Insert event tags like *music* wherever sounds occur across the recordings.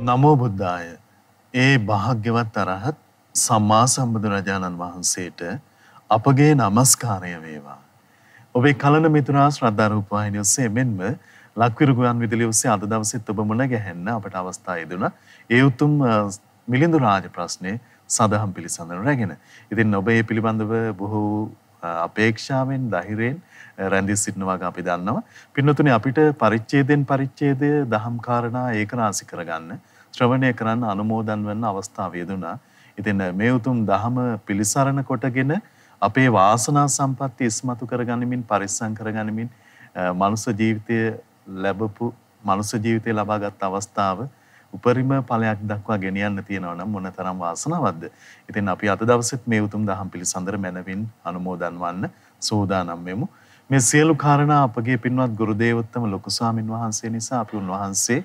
නමෝ බුද්ධාය. ඒ භාග්‍යවත් අරහත් සම්මා සම්බුදුරජාණන් වහන්සේට අපගේ নমස්කාරය වේවා. ඔබේ කලන මිතුරා ශ්‍රද්ධා රූපවාහිනිය ඔස්සේ මෙන්ම ලක්විරු ගුවන් විදුලිය ඔස්සේ අද දවසෙත් ඔබ මුණ ගැහෙන්න අපට අවස්ථාව ලැබුණා. ඒ උතුම් මිලිඳු රාජ ප්‍රශ්නේ සදහම් පිළිසඳර රැගෙන. ඉතින් ඔබ ඒ පිළිබඳව බොහෝ අපේක්ෂාවෙන් ධෛර්යයෙන් රැඳී සිටිනවා අපි දන්නවා. පින්නතුනේ අපිට පරිච්ඡේදයෙන් පරිච්ඡේදය දහම් කාරණා ඒකරාශි කරගන්න ශ්‍රවණය කරන්න අනුමෝදන් වෙන්න අවස්ථාව යෙදුණා. ඉතින් මේ උතුම් දහම පිළිසරණ කොටගෙන අපේ වාසනා සම්පatti ඉස්මතු කරගනිමින් පරිස්සම් කරගනිමින් මනුෂ්‍ය ජීවිතය ලැබපු මනුෂ්‍ය ජීවිතය ලබාගත් අවස්ථාව උපරිම ඵලයක් දක්වා ගෙනියන්න තියෙනවා නම් මොනතරම් වාසනාවක්ද. ඉතින් අපි අද දවසෙත් මේ උතුම් දහම් පිළිසඳර මැනවින් අනුමෝදන් වන්න සූදානම් වෙමු. මේ සියලු කාරණා අපගේ පින්වත් ගුරු දේවෝත්තම ලොකු ස්වාමින් වහන්සේ නිසා අපි උන්වහන්සේ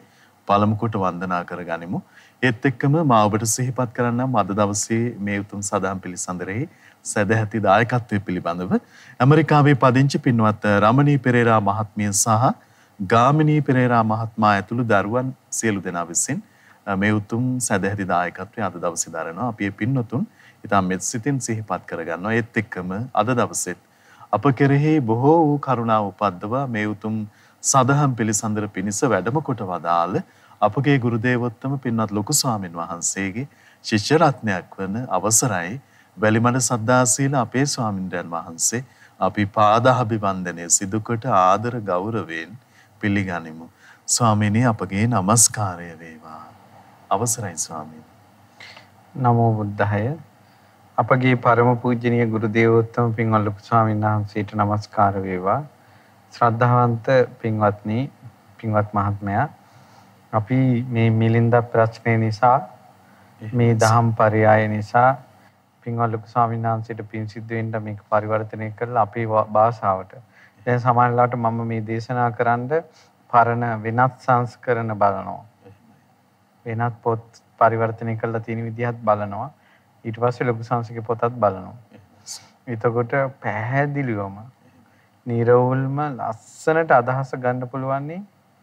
පළමු කොට වන්දනා කරගනිමු. ඒත් එක්කම මා ඔබට සිහිපත් කරන්නම් අද දවසේ මේ උතුම් සදාම් පිළිසඳරෙහි සදැහැති දායකත්වය පිළිබඳව ඇමරිකාවේ පදිංචි පින්වත් රමණී පෙරේරා මහත්මිය සහ ගාමිණී පෙරේරා මහත්මයා ඇතුළු දරුවන් සියලු දෙනා විසින් මේ උතුම් සදැහැති දායකත්වය අද දවසේ දරනවා. අපි මේ පින්වතුන් ඉතාම මෙත් සිතින් සිහිපත් කරගන්නවා. ඒත් එක්කම අද දවසෙත් අප කෙරෙහි බොහෝ වූ කරුණාව උපද්දවා මේ උතුම් සදහම් පිළිසඳර පිණිස වැඩම කොට වදාළ අපගේ ගුරු දේවෝත්තම පින්වත් ලොකු ස්වාමින් වහන්සේගේ ශිෂ්‍ය රත්නයක් වන අවසරයි වැලිමඩ සද්දාසීල අපේ ස්වාමින්දයන් වහන්සේ අපි පාදාභිවන්දනය සිදු කොට ආදර ගෞරවයෙන් පිළිගනිමු. ස්වාමීනි අපගේ নমස්කාරය වේවා. අවසරයි ස්වාමීනි. නමෝ බුද්ධාය අපගේ පරම පූජනීය ගුරු දේවෝත්තම පින්වත් ලොකු ස්වාමීන් වහන්සේට নমස්කාර වේවා. ශ්‍රද්ධාවන්ත පින්වත්නි, පින්වත් මහත්මයා අපි මේ මිලින්ද ප්‍රශ්නේ නිසා මේ දහම් පරයය නිසා පින්වත් ලොකු ස්වාමීන් වහන්සේට පින් සිද්ධ වෙන්න මේක පරිවර්තනය කරලා අපේ භාෂාවට දැන් සමහරවිට මම මේ දේශනා කරන්න පරණ වෙනත් සංස්කරණ බලනවා. වෙනත් පොත් පරිවර්තනය කරලා තියෙන විදිහත් බලනවා. ඊට පස්සේ ලොකු සංසික පොතත් බලනවා. එතකොට පැහැදිලිවම නිරවුල්ම ලස්සනට අදහස ගන්න පුළුවන්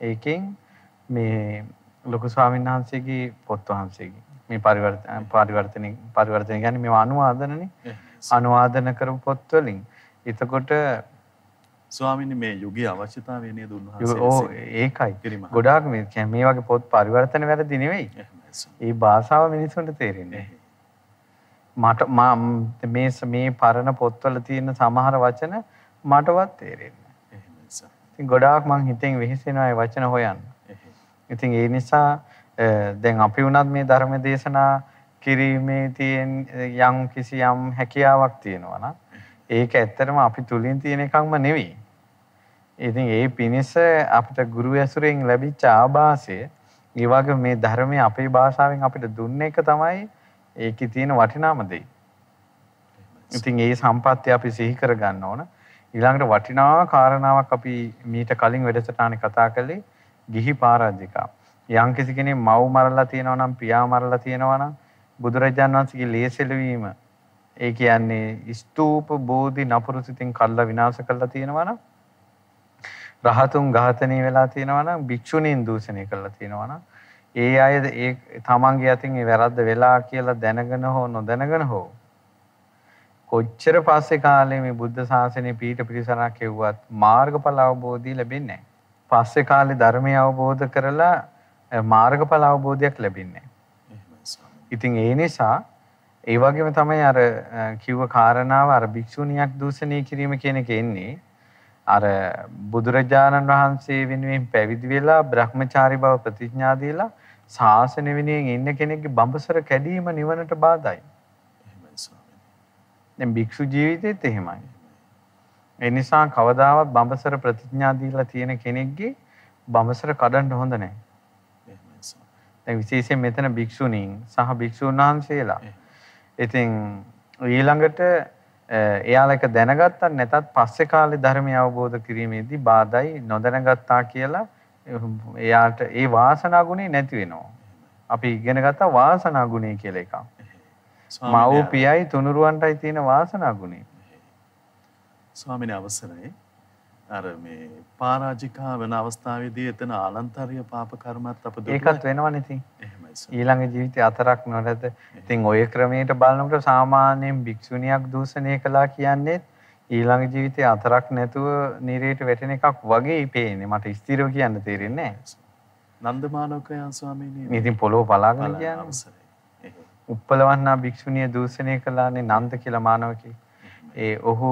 ඒකෙන් මේ ලොකු ස්වාමීන් වහන්සේගේ පොත් වහන්සේගේ. මේ පරිවර්තන පරිවර්තන පරිවර්තන කියන්නේ මේ අනුවාදනනේ අනුවාදන කරපු පොත් වලින්. එතකොට ස්වාමීනි මේ යුගයේ අවශ්‍යතාවය නේද උන්වහන්සේ ඔව් ඒකයි. ගොඩාක් මේ මේ වගේ පොත් පරිවර්තන වැරදි නෙවෙයි. ඒ භාෂාව මිනිස්සුන්ට තේරෙන්නේ මට මේ මේ පරණ පොත්වල තියෙන සමහර වචන මටවත් තේරෙන්නේ නැහැ. ඉතින් ගොඩාක් මං හිතෙන් වෙහෙසෙනවා ඒ වචන හොයන්න. ඉතින් ඒ නිසා දැන් අපි වුණත් මේ ධර්ම දේශනා කිරීමේ තියෙන යම් කිසි යම් හැකියාවක් තියෙනවා නම් ඒක ඇත්තටම අපි තුලින් තියෙන එකක්ම නෙවෙයි. ඉතින් ඒ පිණිස අපිට ගුරු ඇසුරෙන් ලැබිච්ච ආభాසය ඒ වගේ මේ ධර්මයේ අපේ භාෂාවෙන් අපිට දුන්න එක තමයි ඒකේ තියෙන වටිනාම දෙයි. ඉතින් ඒ සම්පත්තිය අපි සිහි කර ගන්න ඕන. ඊළඟට වටිනා කාරණාවක් අපි මීට කලින් වැඩසටහනේ කතා කළේ ගිහි පාරාජිකා. යම් කිසි කෙනෙක් මව් මරලා තියෙනවා නම් පියා මරලා තියෙනවා නම් බුදුරජාණන් වහන්සේගේ ලේසෙලවීම ඒ කියන්නේ ස්තූප බෝධි නපුරු සිතින් කල්ලා විනාශ කරලා තියෙනවා නම් රහතුන් ඝාතනය වෙලා තියෙනවා නම් භික්ෂුණීන් දූෂණය කරලා තියෙනවා නම් ඒ අය ඒ තමන්ගේ අතින් ඒ වැරද්ද වෙලා කියලා දැනගෙන හෝ නොදැනගෙන හෝ කොච්චර පස්සේ කාලේ මේ බුද්ධ ශාසනය පීඨ පිරිසරක් කෙව්වත් මාර්ගඵල අවබෝධය ලැබෙන්නේ නැහැ. පස්සේ කාලේ ධර්මය අවබෝධ කරලා මාර්ගඵල අවබෝධයක් ලැබෙන්නේ ඉතින් ඒ නිසා ඒ වගේම තමයි අර කිව්ව කාරණාව අර භික්ෂුණියක් දූෂණය කිරීම කියන එක එන්නේ අර බුදුරජාණන් වහන්සේ වෙනුවෙන් පැවිදි වෙලා බ්‍රහ්මචාරි බව ප්‍රතිඥා දීලා ශාසන වෙනුවෙන් ඉන්න කෙනෙක්ගේ බඹසර කැඩීම නිවනට බාධායි. එහෙමයි ස්වාමීනි. දැන් භික්ෂු ජීවිතේත් එහෙමයි. ඒ නිසා කවදාවත් බඹසර ප්‍රතිඥා දීලා තියෙන කෙනෙක්ගේ බඹසර කඩන්න හොඳ නැහැ. දැන් විශේෂයෙන් මෙතන භික්ෂුණීන් සහ භික්ෂුන් වහන්සේලා. ඉතින් ඊළඟට එයාලා එක දැනගත්තත් නැතත් පස්සේ කාලේ ධර්මය අවබෝධ කිරීමේදී බාධායි නොදැනගත්තා කියලා එයාට ඒ වාසනා ගුණේ නැති වෙනවා. අපි ඉගෙන ගත්තා වාසනා ගුණය කියලා එකක්. මව් පියයි තුනුරුවන්ටයි තියෙන වාසනා ගුණය. ස්වාමීන් අවසරයි. අර මේ පරාජිකා වෙන අවස්ථාවේදී එතන ආලන්තරිය පාප කර්මත් අප ඒකත් වෙනවනේ ඉතින්. ඊළඟ ජීවිතය අතරක් නොනැත. ඉතින් ওই ක්‍රමයට බලනකොට සාමාන්‍යයෙන් භික්ෂුණියක් දූෂණය කළා කියන්නේ ඊළඟ ජීවිතේ අතරක් නැතුව නිරේට වැටෙන එකක් වගේ පේන්නේ. මට ස්ථිරව කියන්න තේරෙන්නේ නැහැ. නන්දමානෝකයන් ස්වාමීනි ඉතින් පොළොව පලාගෙන කියන්නේ. උප්පලවන්නා භික්ෂුණිය දූෂණය කළානේ නන්ද කියලා මානවකෙක්. ඒ ඔහු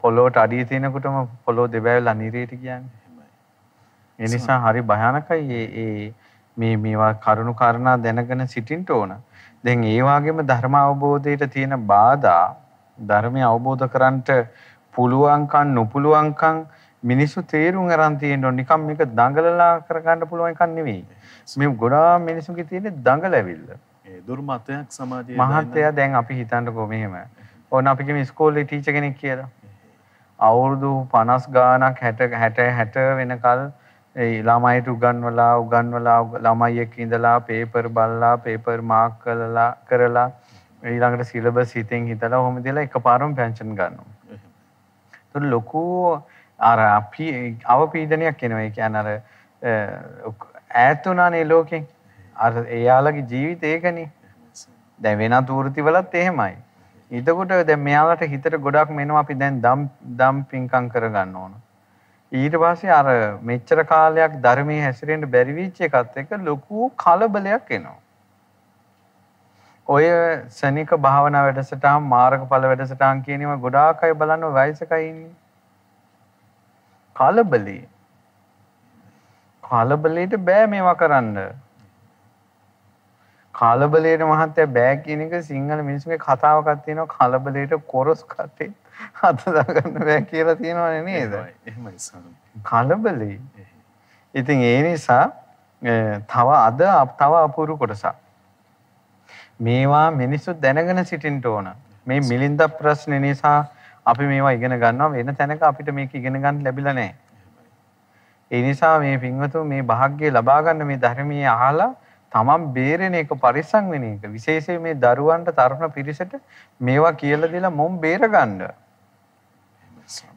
පොළොවට අඩිය තියෙනකොටම පොළොව දෙබැවිලා නිරේට කියන්නේ. ඒ නිසා හරි භයානකයි ඒ ඒ මේ මේවා කරුණු කාරණා දැනගෙන සිටින්න ඕන. දැන් ඒ වගේම ධර්ම අවබෝධයට තියෙන බාධා ධර්මය අවබෝධ කරන්නට පුළුවන්කම් නොපුළුවන්කම් මිනිස්සු තේරුම් අරන් තියෙන්න ඕන. නිකම් මේක දඟලලා කරගන්න පුළුවන් එකක් නෙවෙයි. මේ ගොඩාක් මිනිස්සුන්ගේ තියෙන දඟලැවිල්ල. ඒ දුර්මතයක් සමාජයේ මහත්තයා දැන් අපි හිතන්නකෝ මෙහෙම. ඕන අපි කියමු ඉස්කෝලේ ටීචර් කෙනෙක් කියලා. අවුරුදු 50 ගාණක් 60 60 60 වෙනකල් ඒ ළමයිට උගන්වලා උගන්වලා උග- ළමයි එක්ක ඉඳලා පේපර් බලලා පේපර් මාක් කරලා කරලා ඊළඟට සිලබස් හිතෙන් හිතලා ඔහොම දීලා එකපාරම පෙන්ෂන් ගන්නවා. එහෙමයි. ඒතර ලොකු අර අපි අවපීඩනයක් එනවා. ඒ කියන්නේ අර අ, ඈත් වුණානේ ලෝකෙන්. අර එයාලගේ ජීවිතය ඒකනේ. දැන් වෙනත් වෘත්තිවලත් එහෙමයි. එතකොට දැන් මෙයාලට හිතට ගොඩක් මෙනවා අපි දැන් දම් දම් පින්කම් කරගන්න ඕන. ඊට පස්සේ අර මෙච්චර කාලයක් ධර්මයේ හැසිරෙන්න බැරි වෙච්ච එකත් එක්ක ලොකු කලබලයක් එනවා. ඔය සනික භාවනා වැඩසටහන් මාර්ගඵල වැඩසටහන් කියන ඒවා ගොඩාක් අය බලන්න වයසකයි ඉන්නේ. කලබලේ. කලබලේට බෑ මේවා කරන්න. කලබලේට මහත්තයා බෑ කියන එක සිංහල මිනිස්සුගේ කතාවකක් තියෙනවා කලබලේට කොරස් කටේ *laughs* අත දාගන්න බෑ කියලා තියෙනවනේ නේද? කලබලේ. ඉතින් ඒ නිසා තව අද තව අපූර්ව කොටසක්. මේවා මිනිස්සු දැනගෙන සිටින්න ඕන. මේ මිලින්ද ප්‍රශ්න නිසා අපි මේවා ඉගෙන ගන්නවා වෙන තැනක අපිට මේක ඉගෙන ගන්න ලැබිලා නැහැ. ඒ නිසා මේ පින්වතුන් මේ වාග්ය ලබා ගන්න මේ ධර්මයේ අහලා තමන් බේරෙන එක පරිස්සම් වෙන එක. විශේෂයෙන් මේ දරුවන්ට තරුණ පිරිසට මේවා කියලා දීලා මොම් බේර ගන්න.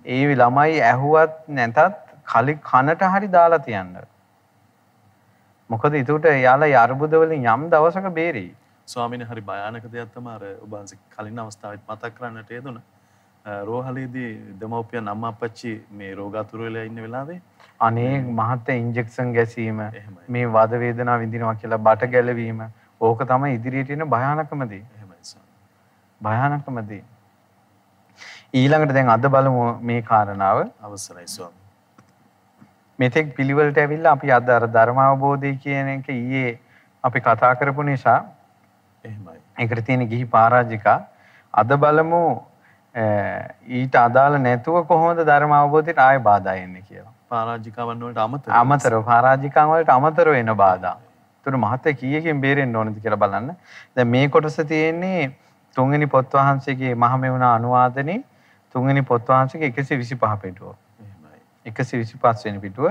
ඒ ළමයි ඇහුවත් නැතත් කලි කනට හරි දාලා තියන්න. මොකද ඒකට එයාලා ඒ අර්බුද වලින් යම් දවසක බේරෙයි. ස්වාමීනි හරි භයානක දෙයක් තමයි අර ඔබ වහන්සේ කලින් අවස්ථාවෙත් මතක් කරන්නට යෙදුන. රෝහලේදී දෙමව්පියන් අම්මා අප්පච්චි මේ රෝගාතුර වෙලා ඉන්න වෙලාවේ අනේ මහත් ඉන්ජෙක්ෂන් ගැසීම. මේ වද වේදනා විඳිනවා කියලා බට ගැලවීම ඕක තමයි ඉදිරියට එන භයානකම දේ. එහෙමයි ස්වාමීනි. භයානකම දේ. ඊළඟට දැන් අද බලමු මේ කාරණාව. අවසරයි ස්වාමීනි. මෙතෙක් පිළිවෙලට ඇවිල්ලා අපි අද අර ධර්ම අවබෝධය කියන එක ඊයේ අපි කතා කරපු නිසා එහෙමයි. ඒකට තියෙන ගිහි පරාජිකා අද බලමු ඊට අදාළ නැතුව කොහොමද ධර්ම අවබෝධයට ආය බාධා එන්නේ කියලා. පරාජිකාවන් වලට අමතරව අමතරව පරාජිකාන් වලට අමතරව එන බාධා. ඒතර මහත්ය කීයකින් බේරෙන්න ඕනද කියලා බලන්න. දැන් මේ කොටස තියෙන්නේ තුන්වෙනි පොත් වහන්සේගේ මහමෙවුනා අනුවාදනේ තුන්වෙනි පොත් වහන්සේගේ 125 පිටුව. එහෙමයි. 125 වෙනි පිටුව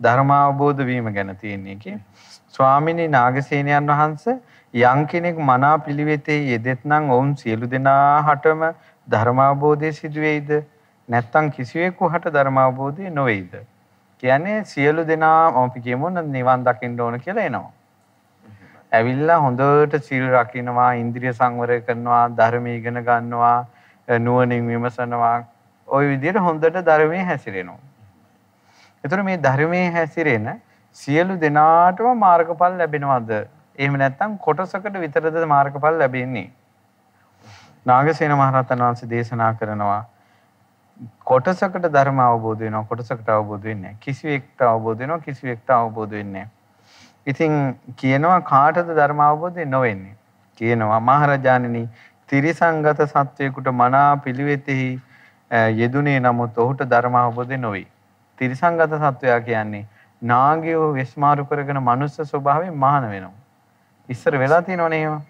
ධර්ම අවබෝධ වීම ගැන තියෙන එකේ. ස්වාමිනී නාගසේනයන් වහන්සේ යම් කෙනෙක් මනා පිළිවෙතේ යෙදෙත්නම් ඔවුන් සියලු දෙනාටම ධර්ම අවබෝධය සිදු වෙයිද? නැත්නම් කිසිවෙකු හට ධර්ම අවබෝධය නොවේද? කියන්නේ සියලු දෙනා අපි කියමු නිවන් දකින්න ඕන කියලා එනවා. ඇවිල්ලා හොඳට සිල් රකින්නවා, ඉන්ද්‍රිය සංවරය කරනවා, ධර්ම ඉගෙන ගන්නවා, නුවණින් විමසනවා. ওই විදිහට හොඳට ධර්මයේ හැසිරෙනවා. එතකොට මේ ධර්මයේ හැසිරෙන සියලු දෙනාටම මාර්ගඵල ලැබෙනවද? එහෙම නැත්නම් කොටසකට විතරද මාර්ගඵල ලැබෙන්නේ? නාගසේන මහරහතන් වහන්සේ දේශනා කරනවා කොටසකට ධර්ම අවබෝධ වෙනවා කොටසකට අවබෝධ වෙන්නේ නැහැ. කිසිවෙක්ට අවබෝධ වෙනවා කිසිවෙක්ට අවබෝධ වෙන්නේ නැහැ. ඉතින් කියනවා කාටද ධර්ම අවබෝධය නොවෙන්නේ? කියනවා මහරජාණෙනි තිරිසංගත සත්වයකට මනා පිළිවෙතෙහි යෙදුනේ නමුත් ඔහුට ධර්ම අවබෝධය නොවේ. තිරිසංගත සත්වයා කියන්නේ නාගයෝ විස්මාරු කරගෙන මනුස්ස ස්වභාවයෙන් මහාන වෙනවා. ඉස්සර වෙලා තියෙනවනේ එහෙම.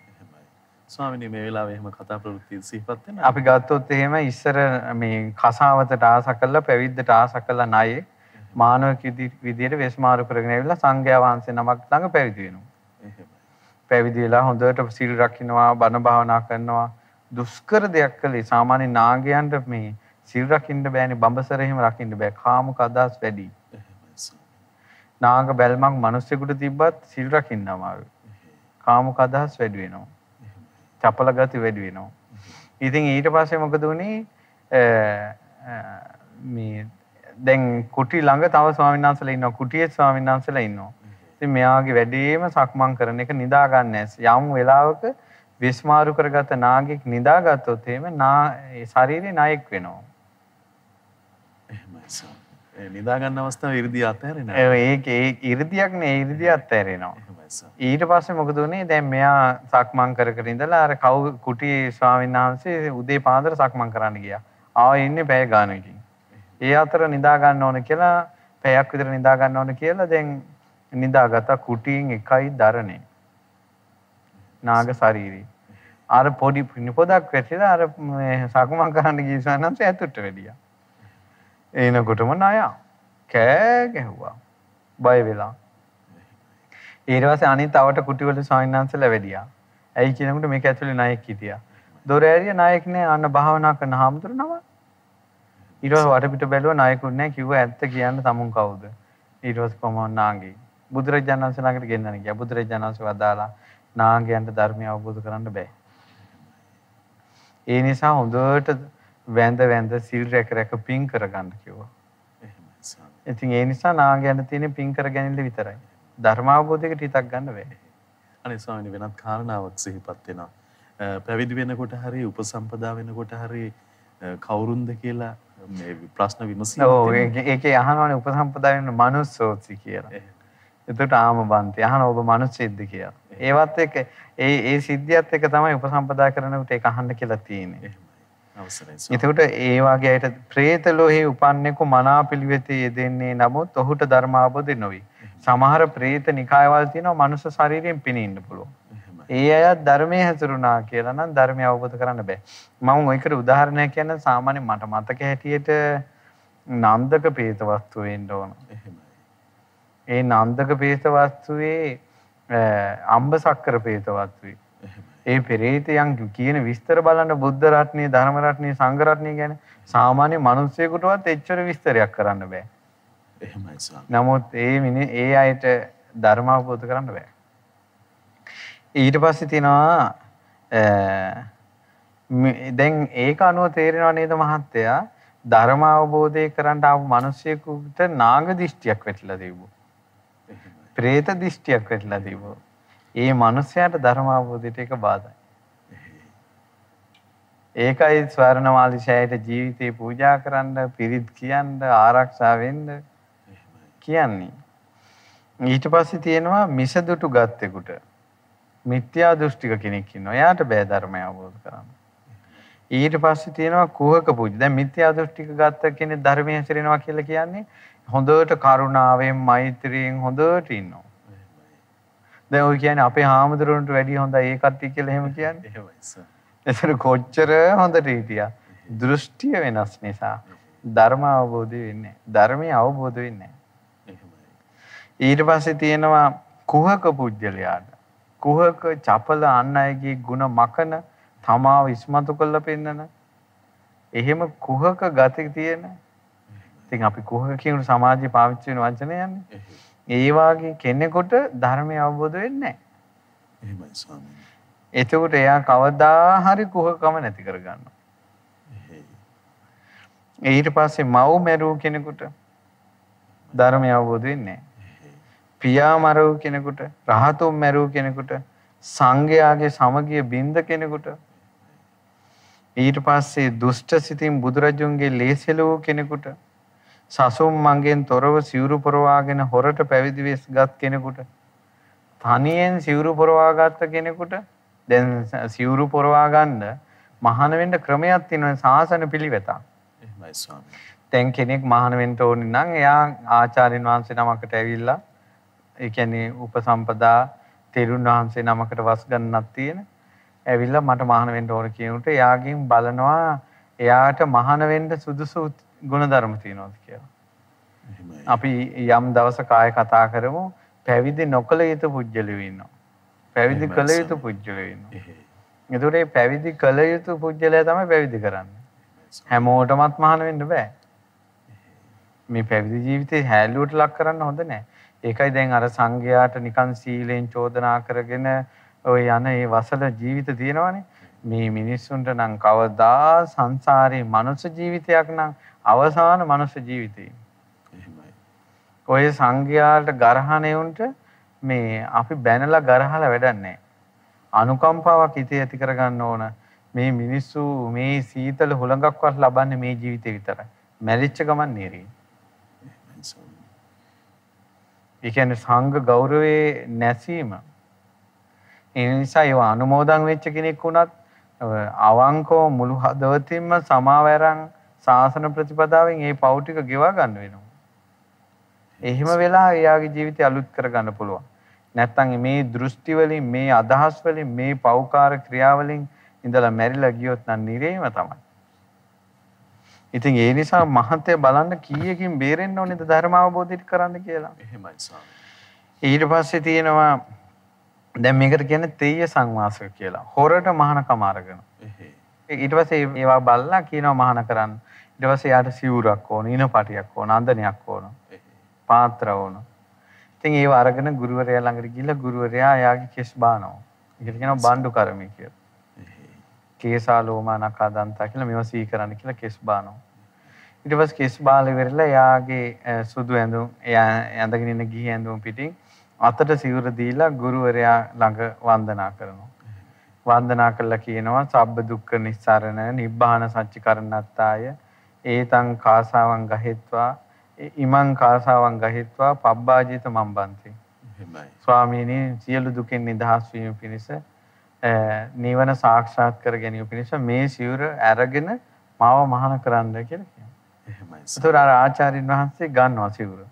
ස්වාමීනි මේ වෙලාවේ එහෙම කතා ප්‍රවෘත්ති සිහිපත් වෙන අපි ගත්තොත් එහෙම ඉස්සර මේ කසාවතට ආස කළා පැවිද්දට ආස කළා ණයේ මානව විදියට වෙස්මාරු කරගෙන ඇවිල්ලා සංඝයා වහන්සේ නමක් ළඟ පැවිදි වෙනවා. එහෙමයි. පැවිදි වෙලා හොඳට සිල් රකින්නවා බණ භාවනා කරනවා දුෂ්කර දෙයක් කළේ සාමාන්‍ය නාගයන්ට මේ සිල් රකින්න බෑනේ බඹසර එහෙම රකින්න බෑ කාමක අදහස් වැඩි. එහෙමයි ස්වාමීනි. නාග බැල්මක් මිනිස්සුෙකුට තිබ්බත් සිල් රකින්න අමාරුයි. කාමුක අදහස් වැඩි වෙනවා. චපල ගති වැඩි වෙනවා. ඉතින් ඊට පස්සේ මොකද වුනේ මේ දැන් කුටි ළඟ තව ස්වාමීන් වහන්සේලා ඉන්නවා කුටියේ ස්වාමීන් වහන්සේලා ඉන්නවා. ඉතින් මෙයාගේ වැඩේම සක්මන් කරන එක නිදා ගන්න යම් වෙලාවක විස්මාරු කරගත නාගෙක් නිදාගත්තොත් එහෙම නා ශරීරේ නායක වෙනවා. එහෙමයි සර්. ඒ නිදා ගන්න අවස්ථාව 이르දී අතහැරෙනවා. ඒ ඒක ඒ 이르දියක් නේ 이르දී අතහැරෙනවා. ඊට පස්සේ මොකද වුනේ? දැන් මෙයා සක්මන් කර කර ඉඳලා අර කවු කුටි ස්වාමීන් වහන්සේ උදේ පාන්දර සක්මන් කරන්න ගියා. ආව ඉන්නේ පැය ගානකින්. ඒ අතර නිදා ගන්න ඕන කියලා පැයක් විතර නිදා ගන්න ඕන කියලා දැන් නිදාගත්තා කුටියෙන් එකයි දරනේ. නාග ශරීරي. අර පොඩි පොදක් වැටිලා අර සක්මන් කරන්න ගිය සන්නන්ස ඇතුළට වැඩියා. එනකොටම ණයා කෑ ගැහුවා. බය වෙලා. ඊට පස්සේ අනිත් අවට කුටිවල ස්වාමීන් වැඩියා. ඇයි කියනකොට මේක ඇතුලේ නායක හිටියා. දොර ඇරිය නායක නෑ අන්න භාවනා කරන හාමුදුර නම. ඊට පස්සේ වටපිට බැලුවා නායකුත් නෑ කිව්වා ඇත්ත කියන්න තමුන් කවුද? ඊට පස්සේ කොහොමද නාගේ? බුදුරජාණන් වහන්සේ ළඟට ගෙන්නන ගියා. බුදුරජාණන් වහන්සේ වදාලා නාගයන්ට ධර්මය අවබෝධ කරන්න බෑ. ඒ නිසා හොඳට වැඳ වැඳ සිල් රැක රැක පින් කරගන්න කිව්වා. ඉතින් ඒ නිසා නාගයන්ට තියෙන පින් කර ගැනීම විතරයි. ධර්මාවබෝධයකට හිතක් ගන්න බැහැ. අනේ ස්වාමීනි වෙනත් කාරණාවක් සිහිපත් වෙනවා. පැවිදි වෙනකොට හරි උපසම්පදා වෙනකොට හරි කවුරුන්ද කියලා මේ ප්‍රශ්න විමසීම. ඔව් ඒකේ අහනවානේ උපසම්පදා වෙන මනුස්සෝසි කියලා. එතකොට ආම බන්ති අහන ඔබ මනුස්සෙක්ද කියලා. ඒවත් එක්ක ඒ ඒ සිද්ධියත් එක්ක තමයි උපසම්පදා කරනකොට ඒක අහන්න කියලා තියෙන්නේ. එතකොට ඒ වගේ අයට പ്രേත ලෝහි උපන්නේක මනාපිලිවෙතේ යෙදෙන්නේ නමුත් ඔහුට ධර්ම ආબોධ නොවේ. සමහර പ്രേත නිකායවල තියෙනවා මනුස්ස ශරීරයෙන් පිනින්න පුළුවන්. ඒ අය ධර්මයේ හැසිරුණා කියලා නම් ධර්මය අවබෝධ කරන්න බෑ. මම ඔයකට උදාහරණයක් කියන්න සාමාන්‍ය මට මතක හැටියට නන්දක പ്രേත වස්තු වෙන්න ඕන. එහෙමයි. ඒ නන්දක පේත වස්තුවේ අම්බ සක්කර පේත වස්තුවේ. ඒ පෙරේතයන් කියන විස්තර බලන්න බුද්ධ රත්නයේ ධර්ම රත්නයේ සංඝ රත්නයේ ගැන සාමාන්‍ය මිනිස්සෙකුටවත් එච්චර විස්තරයක් කරන්න බෑ. එහෙමයි සාම. නමුත් ඒ මිනිහ ඒ අයට ධර්ම අවබෝධ කරන්න බෑ. ඊට පස්සේ තියෙනවා දැන් ඒක අනුව තේරෙනවා නේද මහත්තයා ධර්ම අවබෝධය කරන්න ආපු මිනිස්සෙකුට නාග දිෂ්ටියක් වැටිලා තිබුණා. പ്രേත දිෂ්ටියක් වැටිලා තිබුණා. ඒ මිනිස්යාට ධර්ම අවබෝධයට ඒක බාධායි. ඒකයි ස්වර්ණමාලි ශායට ජීවිතේ පූජා කරන්න, පිරිත් කියන්න, ආරක්ෂා වෙන්න කියන්නේ. ඊට පස්සේ තියෙනවා මිසදුටු ගත්තෙකුට මිත්‍යා දෘෂ්ටික කෙනෙක් ඉන්නවා. එයාට බෑ ධර්මය අවබෝධ කරගන්න. ඊට පස්සේ තියෙනවා කුහක පූජ. දැන් මිත්‍යා දෘෂ්ටික ගත්ත කෙනෙක් ධර්මයේ හැසිරෙනවා කියලා කියන්නේ හොඳට කරුණාවෙන් මෛත්‍රියෙන් හොඳට ඉන්නවා. දැන් ඔය කියන්නේ අපේ හාමුදුරුවන්ට වැඩිය හොඳයි ඒ කට්ටිය කියලා එහෙම කියන්නේ. එහෙමයි සර්. ඒතර කොච්චර හොඳට හිටියා. දෘෂ්ටිය වෙනස් නිසා ධර්ම අවබෝධය වෙන්නේ. ධර්මය අවබෝධ වෙන්නේ ඊට පස්සේ තියෙනවා කුහක පුජ්‍යලයාට. කුහක චපල අන් අයගේ ಗುಣ මකන තමාව ඉස්මතු කරලා පෙන්නන එහෙම කුහක ගති තියෙන ඉතින් අපි කුහක කියන සමාජයේ පාවිච්චි වෙන වචනය යන්නේ. ඒ වාගේ කෙනෙකුට ධර්මය අවබෝධ වෙන්නේ නැහැ. එහෙමයි ස්වාමීනි. එතකොට එයා කවදා හරි කුහකම නැති කරගන්නවා. ඊට පස්සේ මව් මැරුව කෙනෙකුට ධර්මය අවබෝධ වෙන්නේ නැහැ. පියා මරව කෙනෙකුට රහතුන් මැරුව කෙනෙකුට සංඝයාගේ සමගිය බින්ද කෙනෙකුට ඊට පස්සේ දුෂ්ට සිතින් බුදුරජුන්ගේ ලේසෙලවූ කෙනෙකුට සසුම් මංගෙන් තොරව සිවුරු පොරවාගෙන හොරට පැවිදි වෙස්ගත් කෙනෙකුට තනියෙන් සිවුරු පොරවා ගත්ත කෙනෙකුට දැන් සිවුරු පොරවා ගන්න මහාන වෙන්න ක්‍රමයක් තියෙනවා සාසන පිළිවෙතක්. එහෙමයි ස්වාමී. දැන් කෙනෙක් මහාන වෙන්න ඕනේ නම් එයා ආචාර්යන් වහන්සේ නමකට ඇවිල්ලා ඒ කියන්නේ උපසම්පදා තෙරුන් වහන්සේ නමකට වස් ගන්නක් තියෙන. ඇවිල්ලා මට මහාන වෙන්න ඕන කියනකොට එයාගෙන් බලනවා එයාට මහාන වෙන්න සුදුසු ගුණධර්ම තියෙනවද කියලා. අපි යම් දවසක ආය කතා කරමු පැවිදි නොකළ යුතු පුජ්‍යලෙ ඉන්නවා. පැවිදි කළ යුතු පුජ්‍යලෙ ඉන්නවා. මේ පැවිදි කළ යුතු පුජ්‍යලයා තමයි පැවිදි කරන්නේ. හැමෝටමත් මහාන වෙන්න බෑ. මේ පැවිදි ජීවිතේ හැලුවට ලක් කරන්න හොඳ නැහැ. ඒකයි දැන් අර සංඝයාට නිකන් සීලෙන් චෝදනා කරගෙන ඔය යන ඒ වසල ජීවිත තියෙනවනේ. මේ මිනිස්සුන්ට නම් කවදා සංසාරේ මනුෂ්‍ය ජීවිතයක් නම් අවසාන මනුෂ්‍ය ජීවිතේ. එහෙමයි. ඔය සංඝයාට ගරහණේ උන්ට මේ අපි බැනලා ගරහලා වැඩක් නැහැ. අනුකම්පාවක් හිතේ ඇති කරගන්න ඕන. මේ මිනිස්සු මේ සීතල හුළඟක්වත් ලබන්නේ මේ ජීවිතේ විතරයි. මැරිච්ච ගමන් නේරේ. ඒ කියන්නේ සංඝ ගෞරවයේ නැසීම. ඒ නිසා ඒව අනුමෝදන් වෙච්ච කෙනෙක් වුණත් අවංකව මුළු හදවතින්ම සමාවැරන් සාසන ප්‍රතිපදාවෙන් ඒ පව් ටික ගෙවා ගන්න වෙනවා. එහෙම වෙලා එයාගේ ජීවිතය අලුත් කරගන්න පුළුවන්. නැත්තම් මේ දෘෂ්ටි වලින් මේ අදහස් වලින් මේ පෞකාර ක්‍රියාවලින් ඉඳලා මැරිලා ගියොත් නම් නිරේම තමයි. ඉතින් ඒ නිසා මහත්ය බලන්න කීයකින් බේරෙන්න ඕනේද ධර්ම අවබෝධයට කරන්න කියලා. එහෙමයි ස්වාමීනි. ඊට පස්සේ තියෙනවා දැන් මේකට කියන්නේ තෙయ్య සංවාසක කියලා. හොරට මහානකම අරගෙන. ඊට පස්සේ ඒවා බල්ලා කියනවා මහාන කරන්න. ඊට පස්සේ යාට සිවුරක් ඕන, ඉන පටියක් ඕන, අන්දනයක් ඕන, එහෙයි. පාත්‍ර ඕන. ඉතින් ඒව අරගෙන ගුරුවරයා ළඟට ගිහිල්ලා ගුරුවරයා එයාගේ කෙස් බානවා. ඒකට කියනවා බණ්ඩු කර්මය කියලා. එහෙයි. කේසා ලෝමා නකා දන්තා කියලා මේවා සිහි කරන්න කියලා කෙස් බානවා. ඊට පස්සේ කෙස් බාලා ඉවරලා එයාගේ අ, සුදු ඇඳුම් එයා ඇඳගෙන ඉන්න ගිහි ඇඳුම් පිටින් අතට සිවුර දීලා ගුරුවරයා ළඟ වන්දනා කරනවා. වන්දනා කළා කියනවා සබ්බ දුක්ඛ නිස්සාරණ නිබ්බාන සච්චිකරණත්තාය ඒතං කාසාවං ගහෙත්වා ඉමං කාසාවං ගහෙත්වා පබ්බාජිත මම්බන්ති එහෙමයි. ස්වාමීනි සියලු දුකෙන් නිදහස් වීම පිණිස නිවන සාක්ෂාත් කර ගැනීම පිණිස මේ සිවුර අරගෙන මාව මහාන කරන්න කියලා කියනවා. එහෙමයි. ඒතර ආචාර්යින් වහන්සේ ගන්නවා සිවුර.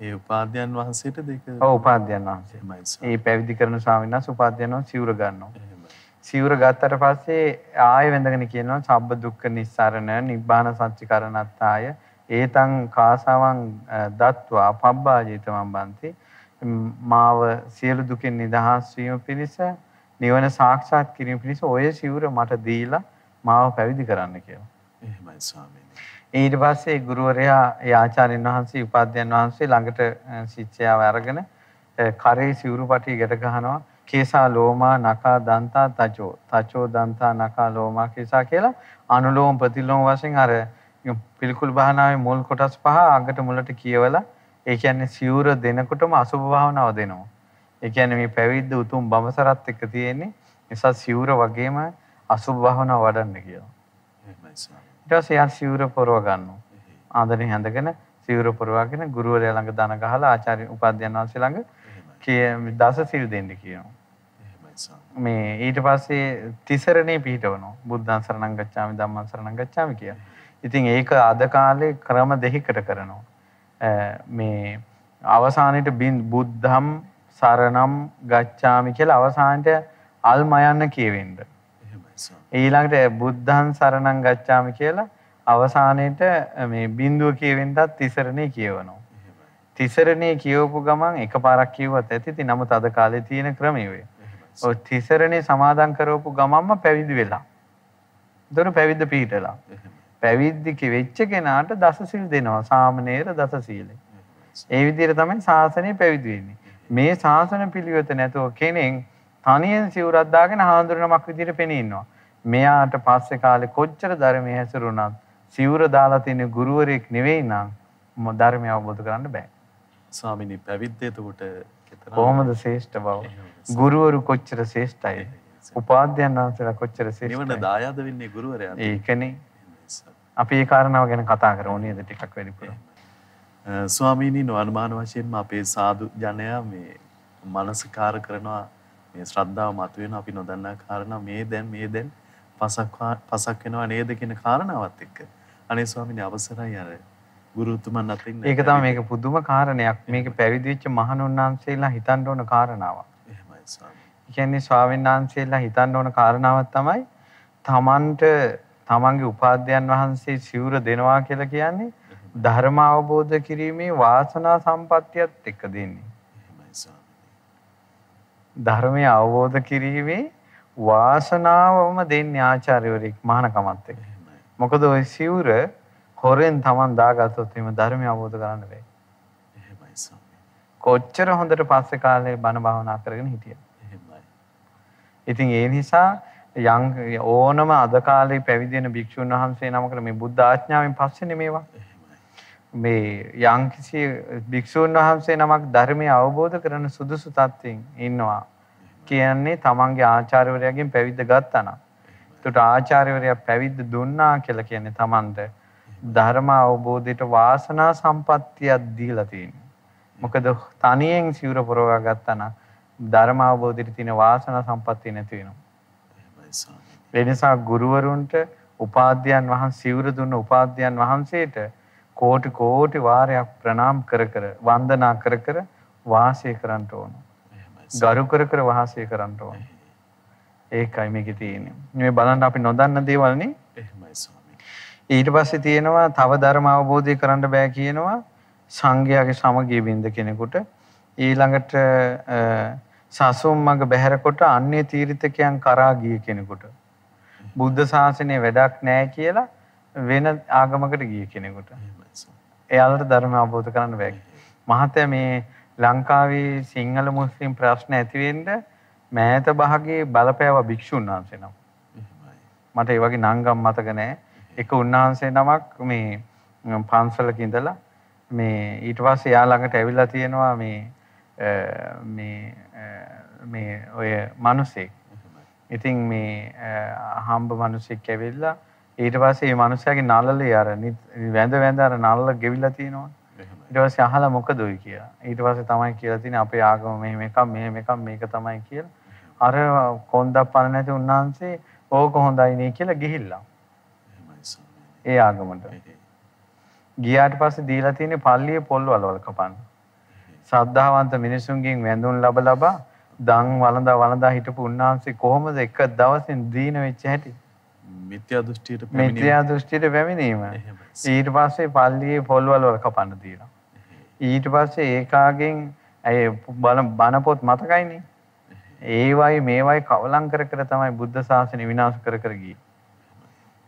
ඒ උපාධ්‍යයන් වහන්සේට දෙක ඔව් උපාධ්‍යයන් වහන්සේ. එහෙමයි. ඒ පැවිදි කරන ස්වාමීන් වහන්සේ උපාධ්‍යයන් වහන්සේ සිවුර ගන්නවා. සිවුර ගත්තට පස්සේ ආයෙ වැඳගෙන කියනවා සබ්බ දුක්ඛ නිස්සාරණ නිබ්බාන සච්චිකරණත්තාය ඒතං කාසාවං දත්වා පබ්බාජිතමං බන්ති මාව සියලු දුකෙන් නිදහස් වීම පිණිස නිවන සාක්ෂාත් කිරීම පිණිස ඔය සිවුර මට දීලා මාව පැවිදි කරන්න කියලා. එහෙමයි ස්වාමීනි. ඊට පස්සේ ගුරුවරයා ඒ ආචාර්යන් වහන්සේ උපාධ්‍යයන් වහන්සේ ළඟට ශිෂ්‍යයාව අරගෙන කරේ සිවුරු පටි ගැට ගහනවා කේසා ලෝමා නකා දන්තා තචෝ තචෝ දන්තා නකා ලෝමා කේසා කියලා අනුලෝම ප්‍රතිලෝම වශයෙන් අර පිළිකුල් භාවනාවේ මුල් කොටස් පහ අගට මුලට කියවලා ඒ කියන්නේ සිවුර දෙනකොටම අසුභ භාවනාව දෙනවා. ඒ කියන්නේ මේ පැවිද්ද උතුම් බඹසරත් එක්ක තියෙන්නේ නිසා සිවුර වගේම අසුභ භාවනාව වඩන්න කියලා. ඊට පස්සේ යා සිවුර පොරව ගන්නවා. ආදරෙන් හැඳගෙන සිවුර පොරවාගෙන ගුරුවරයා ළඟ දන ගහලා ආචාර්ය උපාධ්‍යයන් වහන්සේ ළඟ දස සිල් දෙන්න කියනවා. මේ ඊට පස්සේ තිසරණේ පිහිටවනවා. බුද්ධං සරණං ගච්ඡාමි ධම්මං සරණං ගච්ඡාමි කියලා. ඉතින් ඒක අද කාලේ ක්‍රම දෙකකට කරනවා. මේ අවසානයේට බින් බුද්ධම් සරණම් ගච්ඡාමි කියලා අවසානයේට අල් මයන්න කියවෙන්න. ඊළඟට බුද්ධං සරණං ගච්ඡාමි කියලා අවසානයේට මේ බිඳුව කියවෙන්නත් තිසරණේ කියවනවා. තිසරණේ කියවපු ගමන් එකපාරක් කිව්වත් ඇති. ඉතින් නමුත් අද කාලේ තියෙන ක්‍රමය. ඔය තිසරණේ සමාදන් කරවපු ගමන්ම පැවිදි වෙලා. ඒතර පැවිද්ද. එහෙමයි. පැවිද්දි වෙච්ච කෙනාට දස සිල් දෙනවා. සාමණේර දස සීලය. එහෙමයි. ඒ විදිහට තමයි ශාසනය පැවිදි වෙන්නේ. මේ ශාසන පිළිවෙත නැතුව කෙනෙක් තනියෙන් සිවුරක් දාගෙන හාඳුනනමක් විදිහට පෙනී ඉන්නවා. මෙයාට පස්සේ කාලේ කොච්චර ධර්මයේ හැසිරුණත් සිවුර දාලා තියෙන ගුරුවරයෙක් නෙවෙයි නම් ධර්මය අවබෝධ කරන්න බෑ. ස්වාමීනි පැවිද්ද එතකොට කෙතරම් කොහොමද ශ්‍රේෂ්ඨ බව? ගුරුවරු කොච්චර ශ්‍රේෂ්ඨයි? උපාධ්‍යයන් වහන්සේලා කොච්චර නිවන ශ්‍රේෂ්ඨයි? දායාද වෙන්නේ ගුරුවරයාට. ඒකනේ. අපි ඒ කාරණාව ගැන කතා කරමු නේද ටිකක් වැඩිපුර. ස්වාමීනි නොඅනුමාන වශයෙන්ම අපේ සාදු ජනයා මේ මනසකාර කරනවා මේ ශ්‍රද්ධාව මතුවෙන අපි නොදන්නා කාරණා මේ දැන් මේ දැන් පසක් පසක් වෙනවා නේද කියන කාරණාවත් එක්ක අනේ ස්වාමීනි අවසරයි අර ගුරුතුමන් අතින් ඒක තමයි මේක පුදුම කාරණයක්. මේක පැවිදි වෙච්ච මහණුන්වන්සේලා හිතන්න ඕන ඒ කියන්නේ ස්වාමීන් වහන්සේලා හිතන්න ඕන කාරණාවක් තමයි තමන්ට තමන්ගේ උපාධ්‍යයන් වහන්සේ සිවුර දෙනවා කියලා කියන්නේ ධර්ම අවබෝධ කිරීමේ වාසනා සම්පත්තියත් එක්ක දෙන්නේ. ධර්මය අවබෝධ කිරීමේ වාසනාවම දෙන්නේ ආචාර්යවරයෙක් මහානකමත් එක්ක. මොකද ওই සිවුර හොරෙන් තමන් දාගත්තොත් එහෙම ධර්මය අවබෝධ කරන්න බැහැ. එහෙමයි ස්වාමීනි කොච්චර හොඳට පස්සේ කාලේ බණ භාවනා කරගෙන හිටියද. එහෙමයි ඉතින් ඒ නිසා යම් ඕනම අද කාලේ පැවිදි වෙන භික්ෂුන් වහන්සේ නමකට මේ බුද්ධ ආඥාවෙන් පස්සේනේ මේවා. මේ යම්කිසි භික්ෂුන් වහන්සේ නමක් ධර්මය අවබෝධ කරන සුදුසු තත්ත්වෙන් ඉන්නවා. කියන්නේ තමන්ගේ ආචාර්යවරයාගෙන් පැවිද්ද ගත්තා නම්. ඒකට ආචාර්යවරයා පැවිද්ද දුන්නා කියලා කියන්නේ තමන්ට ධර්ම අවබෝධයට වාසනා සම්පත්තියක් දීලා තියෙනවා. මොකද තනියෙන් සිවුර පුරවා ගත්තා නම් ධර්ම අවබෝධයට තියෙන වාසනා සම්පත්තිය නැති වෙනවා. ඒ නිසා ගුරුවරුන්ට උපාධ්‍යයන් වහන්සේ සිවුර දුන්න උපාධ්‍යයන් වහන්සේට කෝටි කෝටි වාරයක් ප්‍රණාම කර කර වන්දනා කර කර වාසය කරන්න ඕන. ගරු කර කර වාසය කරන්න ඕන. ඒකයි මේකේ තියෙන්නේ. මේ බලන්න අපි නොදන්න දේවල් නේ. එහෙමයි ස්වාමී. ඊට පස්සේ තියෙනවා තව ධර්ම අවබෝධය කරන්න බෑ කියනවා සංඝයාගේ සමගිය බින්ද කෙනෙකුට ඊළඟට සසුන් මඟ බැහැරකොට අන්‍ය තීර්ථකයන් කරා ගිය කෙනෙකුට බුද්ධ ශාසනය වැඩක් නැහැ කියලා වෙන ආගමකට ගිය කෙනෙකුට එයාලට ධර්ම අවබෝධ කරන්න බෑ. මහත්ය මේ ලංකාවේ සිංහල මුස්ලිම් ප්‍රශ්න ඇති වෙන්න මෑත භාගයේ බලපෑව භික්ෂුන් වහන්සේ නම. මට ඒ වගේ නංගම් මතක නැහැ. එක උන්වහන්සේ නමක් මේ පන්සලක ඉඳලා මේ ඊට පස්සේ එයා ළඟට ඇවිල්ලා තියෙනවා මේ මේ මේ ඔය මිනිසෙක්. ඉතින් මේ හම්බ මිනිසෙක් ඇවිල්ලා ඊට පස්සේ මේ මිනිහයාගේ නළලේ අර වැඳ වැඳ අර නළල ගෙවිලා තියෙනවා. ඊට පස්සේ අහලා මොකද ඔයි කියලා. ඊට පස්සේ තමයි කියලා තියෙන්නේ අපේ ආගම මෙහෙම එකක් මෙහෙම එකක් මේක තමයි කියලා. අර කොන්දක් පන නැති උන්නාන්සේ ඕක හොඳයි නේ කියලා ගිහිල්ලා. ඒ ආගමට. ගියාට පස්සේ දීලා තියෙන්නේ පල්ලියේ පොල් වලවල් කපන්න. ශ්‍රද්ධාවන්ත මිනිසුන්ගෙන් වැඳුම් ලබ ලබා දන් වළඳා වළඳා හිටපු උන්නාන්සේ කොහොමද එක දවසින් දීන වෙච්ච හැටි? මිත්‍යා දෘෂ්ටියට පැමිණීම. මිත්‍යා දෘෂ්ටියට පැමිණීම. ඊට පස්සේ පල්ලියේ පොල්වල වල කපන්න තියෙනවා. ඊට පස්සේ ඒකාගෙන් ඇය බන බන පොත් මතකයිනේ. ඒවයි මේවයි කවලම් කර කර තමයි බුද්ධ ශාසනය විනාශ කර කර ගියේ.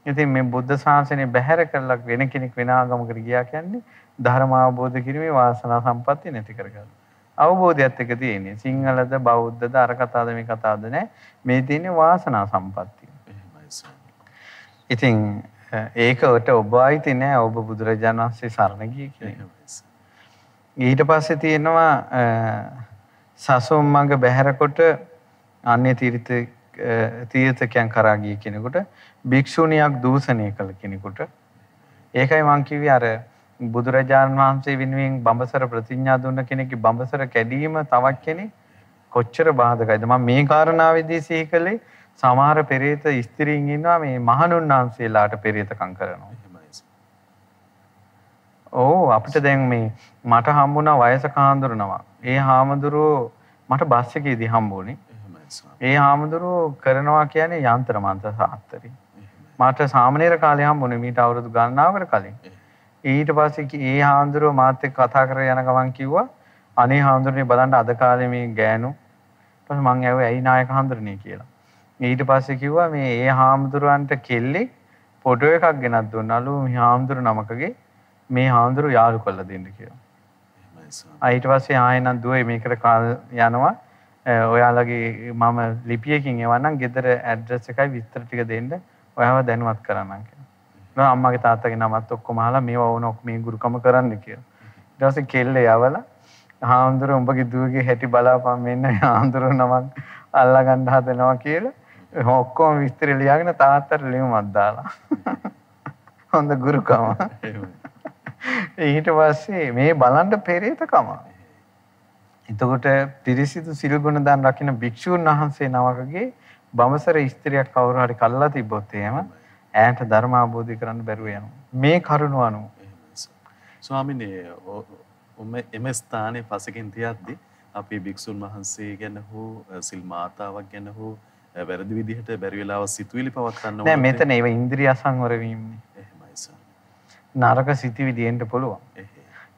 ඉතින් මේ බුද්ධ ශාසනය බැහැර කරලා වෙන කෙනෙක් වෙන ආගමකට ගියා කියන්නේ ධර්ම අවබෝධ කිරීමේ වාසනා සම්පත්තිය නැති කරගන්න. අවබෝධයත් එක තියෙන්නේ. සිංහලද බෞද්ධද අර කතාවද මේ කතාවද නැහැ. මේ තියෙන්නේ වාසනා සම්පත්තිය. ඉතින් ඒකට ඔබ ආйти නෑ ඔබ බුදුරජාණන් වහන්සේ සරණ ගිය කෙනෙක්. ඊට පස්සේ තියෙනවා සසොම් මඟ බැහැරකොට අන්‍ය තීර්ථ තීර්ථකයන් කරා ගිය කෙනෙකුට භික්ෂුණියක් දූෂණය කළ කෙනෙකුට ඒකයි මං කිව්වේ අර බුදුරජාණන් වහන්සේ වෙනුවෙන් බඹසර ප්‍රතිඥා දුන්න කෙනෙක්ගේ බඹසර කැඩීම තවත් කෙනෙක් කොච්චර බාධකයිද මම මේ කාරණාවේදී සිහි කළේ සමහර පෙරේත ස්ත්‍රීන් ඉන්නවා මේ මහණුන් වහන්සේලාට පෙරේතකම් කරනවා. ඔව් අපිට දැන් මේ මට හම්බුණා වයසක හාමුදුරනවා. ඒ හාමුදුරුවෝ මට බස් එකේදී හම්බුනේ. ඒ හාමුදුරුවෝ කරනවා කියන්නේ යන්ත්‍ර මන්ත්‍ර සාත්තරි. මට සාමනීර කාලේ හම්බුනේ මීට අවුරුදු ගණනාවකට කලින්. ඊට පස්සේ ඒ හාමුදුරුවෝ මාත් එක්ක කතා කර යන ගමන් කිව්වා අනේ හාමුදුරනේ බලන්න අද කාලේ මේ ගෑනු. ඊපස්සේ මං ඇහුවා ඇයි නායක හාමුදුරනේ කියලා. ඊට පස්සේ කිව්වා මේ ඒ හාමුදුරුවන්ට කෙල්ලෙක් ෆොටෝ එකක් ගෙනත් දුන්නලු මේ හාමුදුරු නමකගේ මේ හාමුදුරු යාළු කරලා දෙන්න කියලා. ඊට පස්සේ ආයෙනම් දුවේ මේකට යනවා ඔයාලගේ මම ලිපියකින් එවන්නම් ගෙදර ඇඩ්‍රස් එකයි විස්තර ටික දෙන්න ඔයාව දැනුවත් කරන්නම් කියලා. අම්මගේ තාත්තගේ නමත් ඔක්කොම අහලා මේවා ඕන ඔක්කොම මේ ගුරුකම කරන්න කියලා. ඊට පස්සේ කෙල්ල යවලා හාමුදුරුවෝ උඹගේ දුවගේ හැටි බලාපන් මෙන්න හාමුදුරුවෝ නමක් අල්ලා ගන්න හදනවා කියලා ඔක්කොම විස්තර ලියාගෙන තාත්තට ලියුමක් දාලා. හොඳ ගුරුකම. ඊට පස්සේ මේ බලන්න පෙරේතකම. එතකොට පිරිසිදු සිල් ගුණ දන් රකින්න භික්ෂුන් වහන්සේ නමකගේ බඹසර ස්ත්‍රියක් කවුරු හරි කල්ලා තිබ්බොත් එහෙම ඈට ධර්ම අවබෝධය කරන්න බැරුව යනවා. මේ කරුණ අනුව. ස්වාමිනේ එම ස්ථානයේ පසකින් තියද්දි අපි භික්ෂුන් වහන්සේ ගැන හෝ සිල් මාතාවක් ගැන හෝ වැරදි විදිහට බැරි වෙලාව සිතුවිලි පවත්වන්න නෑ මෙතන ඒව ඉන්ද්‍රිය සංවර වීමනේ. එහෙමයි සර්. නරක සිතුවිලි එන්න පුළුවන්.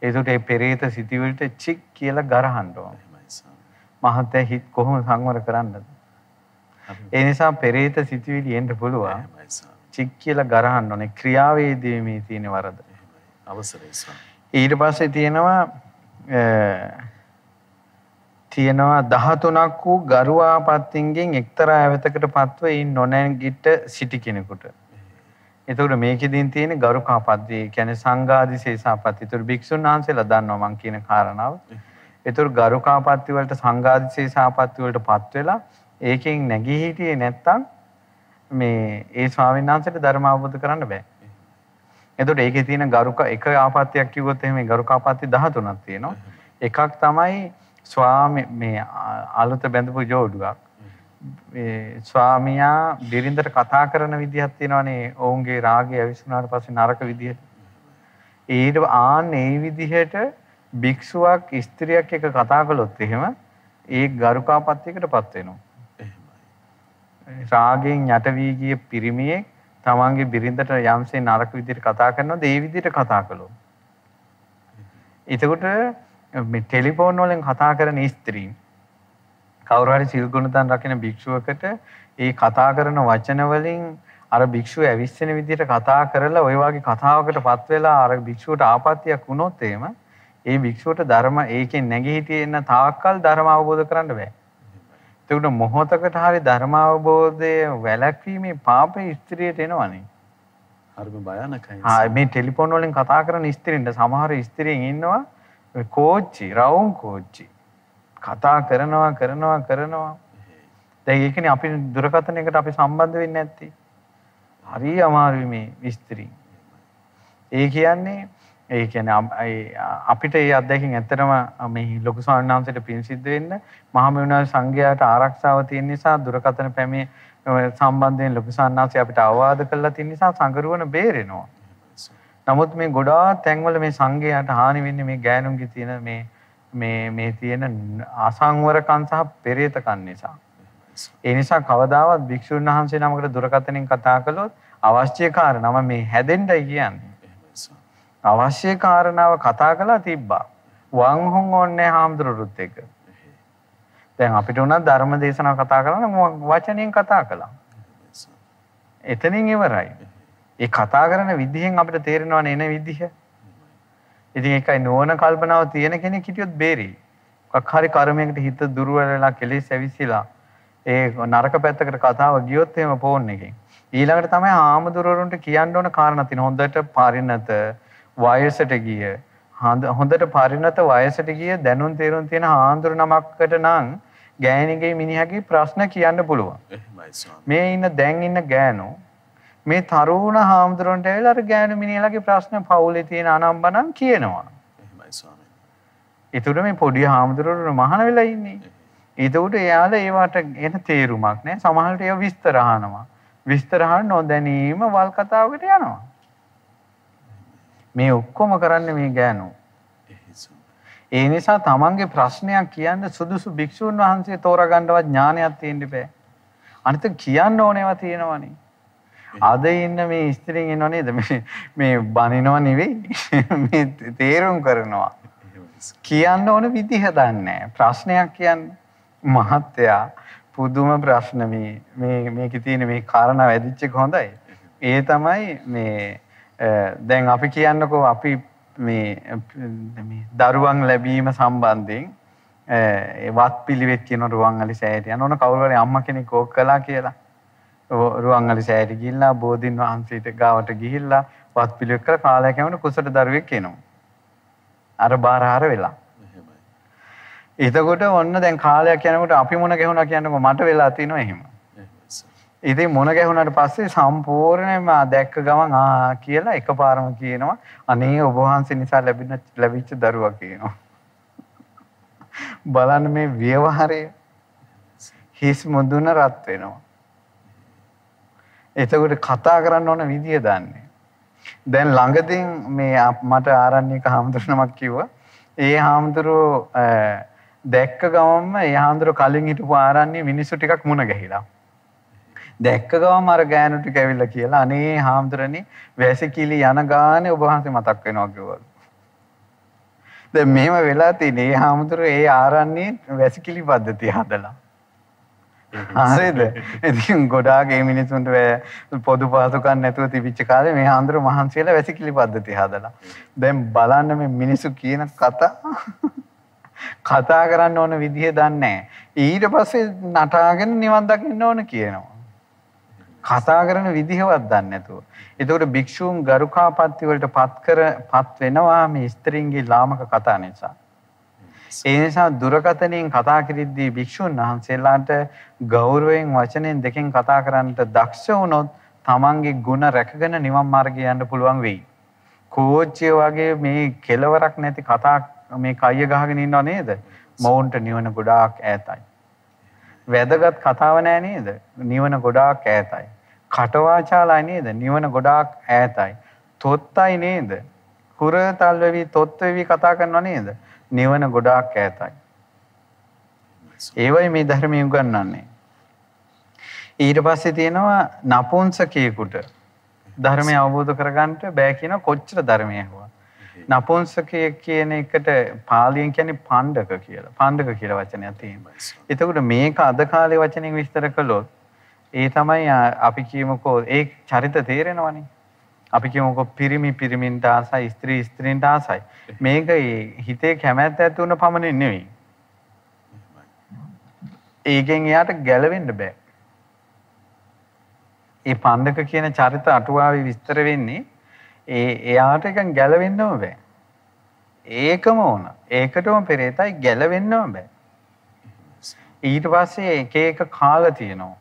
ඒකට ඒ පෙරේත සිතුවිලිට චික් කියලා ගරහන්න ඕන. මහත්ය හිත කොහොම සංවර කරන්නද? ඒ නිසා පෙරේත සිතුවිලි එන්න පුළුවන්. චික් කියලා ගරහන්න ඕනේ. ක්‍රියාවේදී මේ තියෙන වරද. අවසරයි සර්. ඊට පස්සේ තියෙනවා තියෙනවා 13ක් වූ ගරු ආපත්තින්ගෙන් එක්තරා ඇවතකට පත්ව ඉන් නොනැගිට සිටි කෙනෙකුට. එතකොට මේකෙදින් තියෙන ගරුකාපත්ති කියන්නේ සංඝාදිශේෂාපත්ති. ඒතර භික්ෂුන් වහන්සේලා දන්නවා මං කියන කාරණාව. ඒතර ගරුකාපත්ති වලට සංඝාදිශේෂාපත්ති වලට පත් වෙලා ඒකෙන් නැගී හිටියේ නැත්තම් මේ ඒ ස්වාමීන් වහන්සේට ධර්ම අවබෝධ කරන්න බෑ. එතකොට ඒකේ තියෙන ගරුක එක ආපත්‍යක් කිව්වොත් එහෙම ගරුකාපත්ති 13ක් තියෙනවා. එකක් තමයි ස්වාමි මේ අලුත බැඳපු ජෝඩුවක්. ස්වාමියා බිරිඳට කතා කරන විදිහක් තියෙනවානේ ඔවුන්ගේ රාගය ඇවිස්සුනාට පස්සේ නරක විදිහට. ඊට ආන් ඒ විදිහට භික්ෂුවක් ස්ත්‍රියක් එක්ක කතා කළොත් එහෙම ඒ ගරුකාපත්‍යයකටපත් වෙනවා. රාගයෙන් යට වී ගිය පිරිමියෙක් තමන්ගේ බිරිඳට යම්සේ නරක විදිහට කතා කරනවද ඒ විදිහට කතා කළොත්. එතකොට මේ ටෙලිෆෝන් වලින් කතා කරන ස්ත්‍රීන් කවුරු හරි සිල් ගුණතන් රකින භික්ෂුවකට ඒ කතා කරන වචන වලින් අර භික්ෂුව ඇවිස්සෙන විදිහට කතා කරලා ওই වගේ කතාවකටපත් වෙලා අර භික්ෂුවට ආපත්‍යක් වුණොත් එහෙම ඒ භික්ෂුවට ධර්ම ඒකෙන් නැගී හිටියෙන්න තාක්කල් ධර්ම අවබෝධ කරන්න බෑ. එතකොට මොහොතකට හරි ධර්ම අවබෝධය වැළැක්වීමේ පාපේ ස්ත්‍රියට එනවනේ. හරිම භයානකයි. ආ මේ ටෙලිෆෝන් වලින් කතා කරන ස්ත්‍රීන්ට සමහර ස්ත්‍රීන් ඉන්නවා කෝච්චි රවුම් කෝච්චි. කතා කරනවා කරනවා කරනවා. දැන් ඒකනේ අපි දුරකථනයකට අපි සම්බන්ධ වෙන්නේ නැත්තේ. හරි අමාරුයි මේ ස්ත්‍රී. ඒ කියන්නේ ඒ කියන්නේ අපිට ඒ අත්දැකීම් ඇත්තටම මේ ලොකු ස්වාමීන් වහන්සේට පින් සිද්ධ වෙන්න මහමෙවුනා සංඝයාට ආරක්ෂාව තියෙන නිසා දුරකථන පැමේ සම්බන්ධයෙන් ලොකු ස්වාමීන් වහන්සේ අපිට අවවාද කළා තියෙන නිසා සංගරුවන බේරෙනවා. නමුත් මේ ගොඩාක් තැන්වල මේ සංඝයාට හානි වෙන්නේ මේ ගෑනුන්ගේ තියෙන මේ මේ මේ තියෙන අසංවරකම් සහ පෙරේතකම් නිසා. ඒ නිසා කවදාවත් භික්ෂුන් වහන්සේ නමකට දුරකථනයෙන් කතා කළොත් අවශ්‍ය කාරණාව මේ හැදෙන්නයි කියන්නේ. අවශ්‍ය කාරණාව කතා කළා තිබ්බා. වං හොන් ඕන්නේ හාමුදුරුවොත් එක. දැන් අපිට උනත් ධර්ම දේශනාව කතා කරන වචනයෙන් කතා කළා. එතනින් ඉවරයි. ඒ කතා කරන විදිහෙන් අපිට තේරෙනවනේ එන විදිහ. ඉතින් ඒකයි නුවණ කල්පනාව තියෙන කෙනෙක් හිටියොත් බේරෙයි. මොකක් හරි කර්මයකට හිත දුර්වල වෙලා කෙලෙස් ඇවිස්සලා ඒ නරක පැත්තකට කතාව ගියොත් එහෙම ෆෝන් එකෙන්. ඊළඟට තමයි ආමදුරවරුන්ට කියන්න ඕන කාරණා තියෙන. හොඳට පරිණත වයසට ගිය හොඳට පරිණත වයසට ගිය දැනුම් තේරුම් තියෙන ආන්දර නමකට නම් ගෑණිගේ මිනිහගේ ප්‍රශ්න කියන්න පුළුවන්. මේ ඉන්න දැන් ඉන්න ගෑනෝ මේ තරුණ හාමුදුරන්ට ඇවිල්ලා අර ගෑනු මිනිහලාගේ ප්‍රශ්න පවුලේ තියෙන අනම්බනම් කියනවා. එහෙමයි ස්වාමීනි. ඒතර මේ පොඩි හාමුදුරුවෝ මහාන වෙලා ඉන්නේ. ඒතකොට එයාලා ඒවට එන තේරුමක් නෑ. සමහරවිට ඒව විස්තර අහනවා. විස්තර අහන්න නොදැනීම වල් කතාවකට යනවා. මේ ඔක්කොම කරන්නේ මේ ගෑනු. ඒ නිසා තමන්ගේ ප්‍රශ්නයක් කියන්න සුදුසු භික්ෂූන් වහන්සේ තෝරගන්නවත් ඥානයක් තියෙන්න බෑ. අනිත කියන්න ඕනේවා තියෙනවනේ. අද ඉන්න මේ ස්ත්‍රීන් ඉන්නව නේද? මේ මේ බනිනව නෙවෙයි. මේ තේරුම් කරනවා. කියන්න ඕන විදිහ දන්නේ ප්‍රශ්නයක් කියන්න. මහත්තයා පුදුම ප්‍රශ්න මේ මේ මේකේ තියෙන මේ කාරණා වැදිච්ච එක හොඳයි. ඒ තමයි මේ දැන් අපි කියන්නකෝ අපි මේ මේ දරුවන් ලැබීම සම්බන්ධයෙන් ඒ වත් පිළිවෙත් කියන රුවන්වැලි සෑයට යන ඕන. කවුරු හරි අම්මා කෙනෙක් ඕක කළා කියලා. රුවන්වැලි සෑයට ගිහිල්ලා බෝධින් වහන්සේට ගාවට ගිහිල්ලා වත් පිළිවෙත් කර කාලයක් යනකොට කුසට දරුවෙක් එනවා. අර බාරහාර වෙලා. එතකොට ඔන්න දැන් කාලයක් යනකොට අපි මොන ගැහුණා කියන්නකො මට වෙලා තිනවා එහෙම. ඉතින් මොන ගැහුණාට පස්සේ සම්පූර්ණයෙන්ම දැක්ක ගමන් ආ කියලා එකපාරම කියනවා අනේ ඔබ වහන්සේ නිසා ලැබින ලැබිච්ච දරුවා කියනවා. බලන්න මේ ව්‍යවහාරය හිස් මුදුන රත් වෙනවා. එතකොට කතා කරන්න ඕන විදිය දන්නේ. දැන් ළඟදී මේ මට ආරණ්‍යක හාමුදුරුවමක් කිව්වා. ඒ හාමුදුරුවෝ දැක්ක ගමන්ම ඒ හාමුදුරුවෝ කලින් හිටපු ආරණ්‍ය මිනිස්සු ටිකක් මුණ ගැහිලා. දැක්ක ගමන් අර ගෑනු ටික ඇවිල්ලා කියලා අනේ හාමුදුරනේ වැසිකිලි යන ගානේ ඔබ වහන්සේ මතක් වෙනවා කිව්වලු. දැන් මෙහෙම වෙලා තියෙන්නේ ඒ හාමුදුරුවෝ ඒ ආරණ්‍යයේ වැසිකිලි පද්ධතිය හදලා. හරිද? ඉතින් ගොඩාක් මේ මිනිසුන්ට පොදු පහසුකම් නැතුව තිබිච්ච කාලේ මේ ආන්දර මහන්සියලා වැසිකිලි පද්ධතිය හදලා. දැන් බලන්න මේ මිනිසු කියන කතා *laughs* කතා කරන්න ඕන විදිහ දන්නේ ඊට පස්සේ නටාගෙන නිවන් දකින්න ඕන කියනවා. කතා කරන විදිහවත් දන්නේ නැතුව. එතකොට භික්ෂූන් ගරුකාපත්ති වලට පත් කර පත් වෙනවා මේ ස්ත්‍රීන්ගේ ලාමක කතා නිසා. ඒ නිසා දුරකථනයෙන් කතා කිරිද්දී භික්ෂුන් වහන්සේලාට ගෞරවයෙන් වචනෙන් දෙකෙන් කතා කරන්නට දක්ෂ වුණොත් තමන්ගේ ಗುಣ රැකගෙන නිවන් මාර්ගය යන්න පුළුවන් වෙයි. කෝච්චිය වගේ මේ කෙලවරක් නැති කතා මේ කය ගහගෙන ඉන්නව නේද? මොවුන්ට නිවන ගොඩාක් ඈතයි. වැදගත් කතාව නෑ නේද? නිවන ගොඩාක් ඈතයි. කටවාචාලයි නේද? නිවන ගොඩාක් ඈතයි. තොත්තයි නේද? කුරතල් වෙවි තොත් වෙවි කතා කරනව නේද? නිවන ගොඩාක් ඈතයි. ඒවයි මේ ධර්මය උගන්වන්නේ. ඊට පස්සේ තියෙනවා නපුංසකයෙකුට ධර්මය අවබෝධ කරගන්නට බෑ කියන කොච්චර ධර්මය ඇහුවා. නපුංසකය කියන එකට පාලියෙන් කියන්නේ පණ්ඩක කියලා. පණ්ඩක කියලා වචනයක් තියෙනවා. එතකොට මේක අද කාලේ වචනෙන් විස්තර කළොත් ඒ තමයි අපි කියමුකෝ ඒ චරිත තේරෙනවනේ. අපි කියමුකෝ පිරිමි පිරිමින්ට ආසයි ස්ත්‍රී ස්ත්‍රීන්ට ආසයි. මේක හිතේ කැමැත්ත ඇති වුණ පමණින් නෙවෙයි. ඒකෙන් එයාට ගැලවෙන්න බෑ. ඒ පණ්ඩක කියන චරිත අටුවාවේ විස්තර වෙන්නේ ඒ එයාට එකෙන් ගැලවෙන්නම බෑ. ඒකම ඕන. ඒකටම පෙරේතයි ගැලවෙන්නම බෑ. ඊට පස්සේ එක එක කාල තියෙනවා.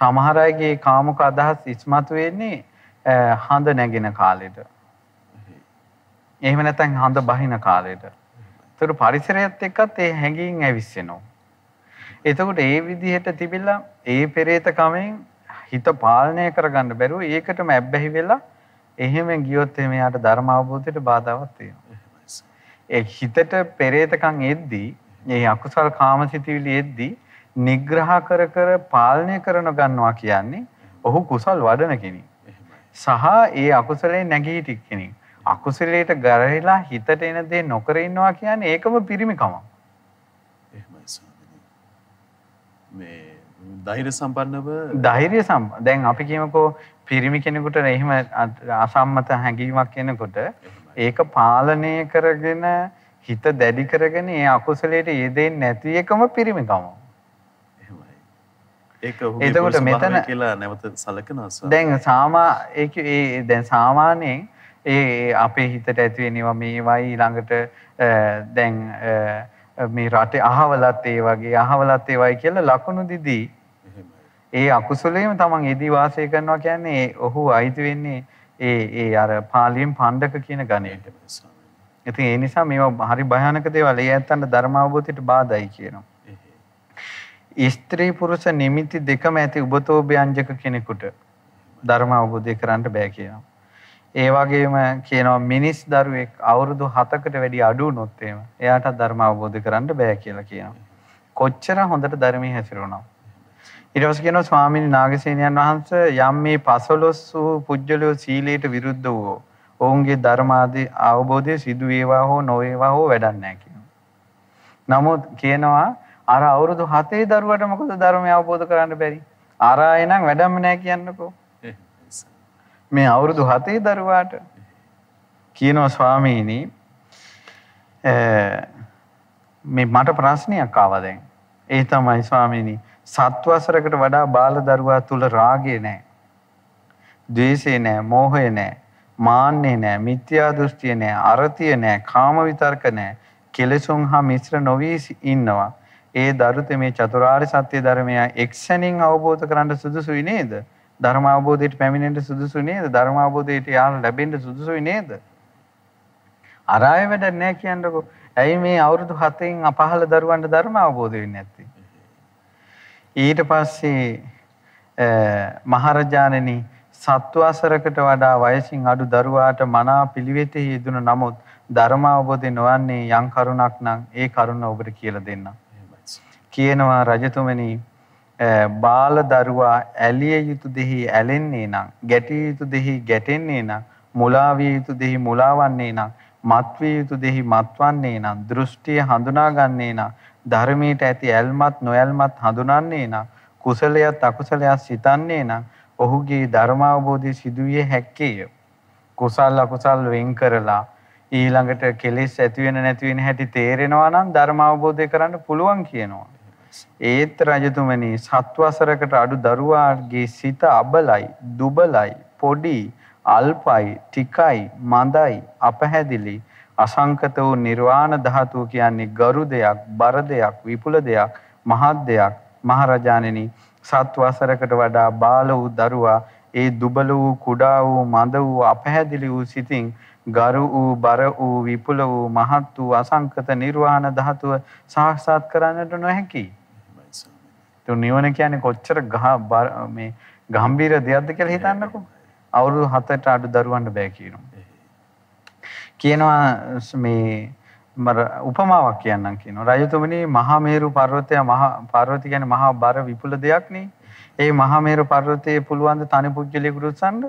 සමහර අයගේ කාමුක අදහස් ඉස්මතු වෙන්නේ හඳ නැගෙන කාලෙට. එහෙම නැත්නම් හඳ බහින කාලෙට. ඒතර පරිසරයත් එක්කත් ඒ හැඟීම් ඇවිස්සෙනවා. එතකොට ඒ විදිහට තිබිලා ඒ පෙරේත කමෙන් හිත පාලනය කරගන්න බැරුව ඒකටම ඇබ්බැහි වෙලා එහෙම ගියොත් එහෙම යාට ධර්ම අවබෝධයට බාධාවක් තියෙනවා. ඒ හිතට පෙරේතකම් එද්දී මේ අකුසල් කාමසිතවිලි එද්දී නිග්‍රහ කර කර පාලනය කරන ගන්නවා කියන්නේ ඔහු කුසල් වඩන කෙනෙක්. සහ ඒ අකුසලේ නැගී හිටි කෙනෙක්. අකුසලයට ගරහිලා හිතට එන දේ නොකර ඉන්නවා කියන්නේ ඒකම පිරිමිකමක්. එහෙමයි ස්වාමීනි. මේ ධෛර්ය සම්පන්නව ධෛර්ය සම් දැන් අපි කියමුකෝ පිරිමි කෙනෙකුට එහෙම අසම්මත හැඟීමක් එනකොට ඒක පාලනය කරගෙන හිත දැඩි කරගෙන ඒ අකුසලයට යෙදෙන්නේ නැති එකම පිරිමිකම. එතකොට මෙතන කියලා නැවත සලකනවා දැන් සාමා ඒ දැන් සාමාන්‍යයෙන් ඒ අපේ හිතට ඇති වෙනවා මේවයි ඊළඟට දැන් මේ රටේ අහවලත් ඒ වගේ අහවලත් ඒවයි කියලා ලකුණු දිදී ඒ අකුසලයේම තමන් එදී වාසය කරනවා කියන්නේ ඔහු අයිති වෙන්නේ ඒ ඒ අර පාලියෙන් පණ්ඩක කියන ගණයට. ඉතින් ඒ නිසා මේවා හරි භයානක දේවල්. ඒ ඇත්තන්ට ධර්ම අවබෝධයට බාධායි කියනවා. ස්ත්‍රී පුරුෂ නිමිති දෙකම ඇති උබතෝ ව්‍යංජක කෙනෙකුට ධර්ම අවබෝධය කරන්න බෑ කියනවා. ඒ වගේම කියනවා මිනිස් දරුවෙක් අවුරුදු 7කට වැඩි අඩු වුණොත් එහෙම එයාට ධර්ම අවබෝධ කරන්න බෑ කියලා කියනවා. කොච්චර හොඳට ධර්මයේ හැසිරුණා. ඊට පස්සේ කියනවා ස්වාමීන් නාගසේනයන් වහන්සේ යම් මේ පසලොස් වූ පුජ්‍යලෝ සීලයට විරුද්ධ වූ ඔවුන්ගේ ධර්මාදී අවබෝධය සිදු වේවා හෝ නොවේවා හෝ වැඩක් නැහැ කියනවා. නමුත් කියනවා අර අවුරුදු 7 දරුවට මොකද ධර්මය අවබෝධ කරන්න බැරි? අර අය නම් වැඩම නැහැ කියන්නකෝ. මේ අවුරුදු 7 දරුවාට කියනවා ස්වාමීනි මේ මට ප්‍රශ්නයක් ආවා දැන්. ඒ තමයි ස්වාමීනි සත්වසරකට වඩා බාල දරුවා තුල රාගය නැහැ. ද්වේෂය නැහැ, මෝහය නැහැ, මාන්නේ නැහැ, මිත්‍යා දෘෂ්ටිය නැහැ, අරතිය නැහැ, කාම විතර්ක නැහැ. කෙලෙසුන් හා මිශ්‍ර නොවි ඉන්නවා. ඒ දරුත මේ චතුරාර්ය සත්‍ය ධර්මය එක්සැනින් අවබෝධ කරගන්න සුදුසුයි නේද? ධර්ම අවබෝධයට පැමිණෙන්න සුදුසුයි නේද? ධර්ම අවබෝධයට යාම ලැබෙන්න සුදුසුයි නේද? අරාය වැඩ නැහැ කියන්නකෝ. ඇයි මේ අවුරුදු 7න් අපහල දරුවන්ට ධර්ම අවබෝධ වෙන්නේ නැත්තේ? ඊට පස්සේ මහරජාණනි සත්වාසරකට වඩා වයසින් අඩු දරුවාට මනා පිළිවෙතෙහි යෙදුන නමුත් ධර්ම අවබෝධය නොවන්නේ යම් කරුණක් නම් ඒ කරුණ ඔබට කියලා දෙන්නම්. කියනවා රජතුමනි බාල දරුවා ඇලිය යුතු දෙහි ඇලෙන්නේ නම් ගැටිය යුතු දෙහි ගැටෙන්නේ නම් මුලා විය යුතු දෙහි මුලාවන්නේ නම් මත් විය යුතු දෙහි මත්වන්නේ නම් දෘෂ්ටිය හඳුනාගන්නේ නම් ධර්මයට ඇති ඇල්මත් නොඇල්මත් හඳුනන්නේ නම් කුසලයක් අකුසලයක් සිතන්නේ නම් ඔහුගේ ධර්මාවබෝධය සිදුවිය හැක්කේය කුසල් අකුසල් වෙන් කරලා ඊළඟට කෙලෙස් ඇති වෙන නැති වෙන හැටි තේරෙනවා නම් ධර්ම අවබෝධය කරන්න පුළුවන් කියනවා. ඒත් රජතුමනි සත්වසරකට අඩු දරුවාගේ සිත අබලයි, දුබලයි, පොඩි, අල්පයි, ටිකයි, මඳයි, අපහැදිලි, අසංකත වූ නිර්වාණ ධාතුව කියන්නේ ගරු දෙයක්, බර දෙයක්, විපුල දෙයක්, මහත් දෙයක්. මහරජාණෙනි සත් වසරකට වඩා බාල වූ දරුවා ඒ දුබල වූ කුඩා වූ මඳ වූ අපහැදිලි වූ සිතින් ගරු වූ බර වූ විපුල වූ මහත් වූ අසංකත නිර්වාණ ධාතුව සාක්ෂාත් කරන්නට නොහැකි. તો නිවන කියන්නේ කොච්චර මේ ගම්බීර දෙයක්ද කියලා හිතන්නකෝ. අවුරුදු 7ට අඩු දරුවන්ට බෑ කියනවා. කියනවා මේ මර උපමාවක් කියන්නම් කියනවා. රජතුමනි මහා මේරු පර්වතය මහා පර්වතය කියන්නේ මහා බර විපුල දෙයක් නේ. ඒ මහා මේරු පර්වතයේ පුළුවන් ද තනි පුජ්‍යලයකට උස්සන්න?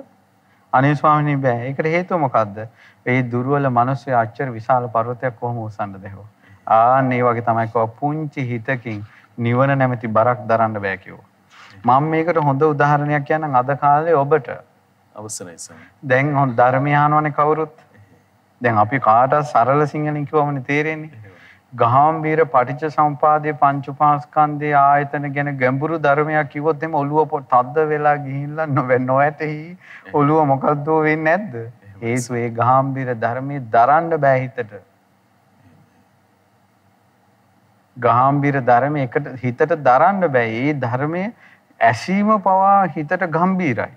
අනේ ස්වාමීනි බෑ. ඒකට හේතුව මොකද්ද? ඒ දුර්වල මිනිස්සු අච්චර විශාල පර්වතයක් කොහොම උස්සන්නද එහෙම. ආන් ඒ වගේ තමයි කව පුංචි හිතකින් නිවන නැමැති බරක් දරන්න බෑ කිව්වා. මම මේකට හොඳ උදාහරණයක් කියන්නම් අද කාලේ ඔබට අවසරයි සර්. දැන් හොඳ ධර්මය අහනවනේ කවුරුත්. දැන් අපි කාටවත් සරල සිංහලෙන් කිව්වමනේ තේරෙන්නේ. ගාම්භීර පටිච්ච සම්පාදයේ පංච උපාස්කන්ධයේ ආයතන ගැන ගැඹුරු ධර්මයක් කිව්වොත් එimhe ඔළුව තද්ද වෙලා ගිහිල්ලා නොවැටෙහි ඔළුව මොකද්ද වෙන්නේ නැද්ද? හේතු ඒ ගාම්භීර ධර්මයේ දරන්න බෑ හිතට. ගාම්භීර ධර්මයේ එකට හිතට දරන්න බෑ. ඒ ධර්මයේ ඇසීම පවා හිතට ගම්බීරයි.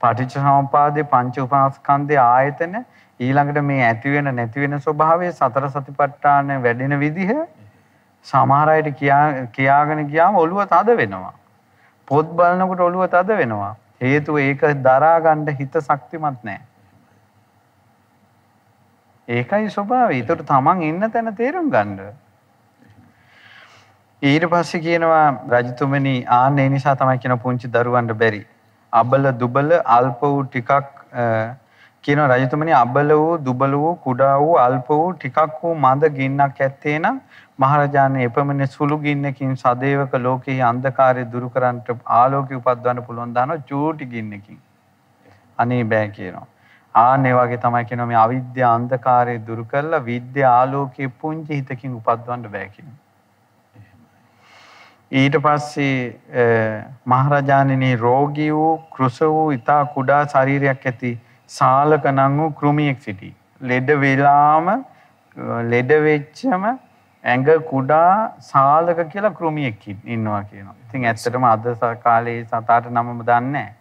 පටිච්ච සමුපාදයේ පංච උපාස්කන්ධයේ ආයතන ඊළඟට මේ ඇති වෙන නැති වෙන ස්වභාවය සතර සතිපට්ඨාන වැඩෙන විදිහ සමහර අයට කියාගෙන ගියාම ඔළුව තද වෙනවා. පොත් බලනකොට ඔළුව තද වෙනවා. හේතුව ඒක දරා ගන්න හිත ශක්තිමත් නැහැ. ඒකයි ස්වභාවය. ඒතර තමන් ඉන්න තැන තේරුම් ගන්න. ඊට පස්සේ කියනවා රජතුමනි ආන්න ඒ නිසා තමයි කියන පුංචි දරුවන්ට බැරි. අබල දුබල අල්ප වූ ටිකක් කියන රජතුමනි අබල වූ දුබල වූ කුඩා වූ අල්ප වූ ටිකක් වූ මඳ ගින්නක් ඇත්තේ නම් මහරජාණන් එපමණ සුළු ගින්නකින් සදේවක ලෝකෙහි අන්ධකාරය දුරු කරන්නට ආලෝකය උපද්දවන්න පුළුවන් දාන චූටි ගින්නකින් අනේ බෑ කියනවා ආන් ඒ වගේ තමයි කියනවා මේ අවිද්‍යා අන්ධකාරය දුරු කරලා විද්‍යා ආලෝකයේ පුංචි හිතකින් උපද්දවන්න බෑ කියනවා ඊට පස්සේ මහරජාණනි රෝගී වූ කෘෂ වූ ඊතා කුඩා ශරීරයක් ඇති සාලක නම් වූ කෘමියෙක් සිටී. ලෙඩ වෙලාම ලෙඩ වෙච්චම ඇඟ කුඩා සාලක කියලා කෘමියෙක් ඉන්නවා කියනවා. ඉතින් ඇත්තටම අද කාලේ සතාට නමම දන්නේ නැහැ.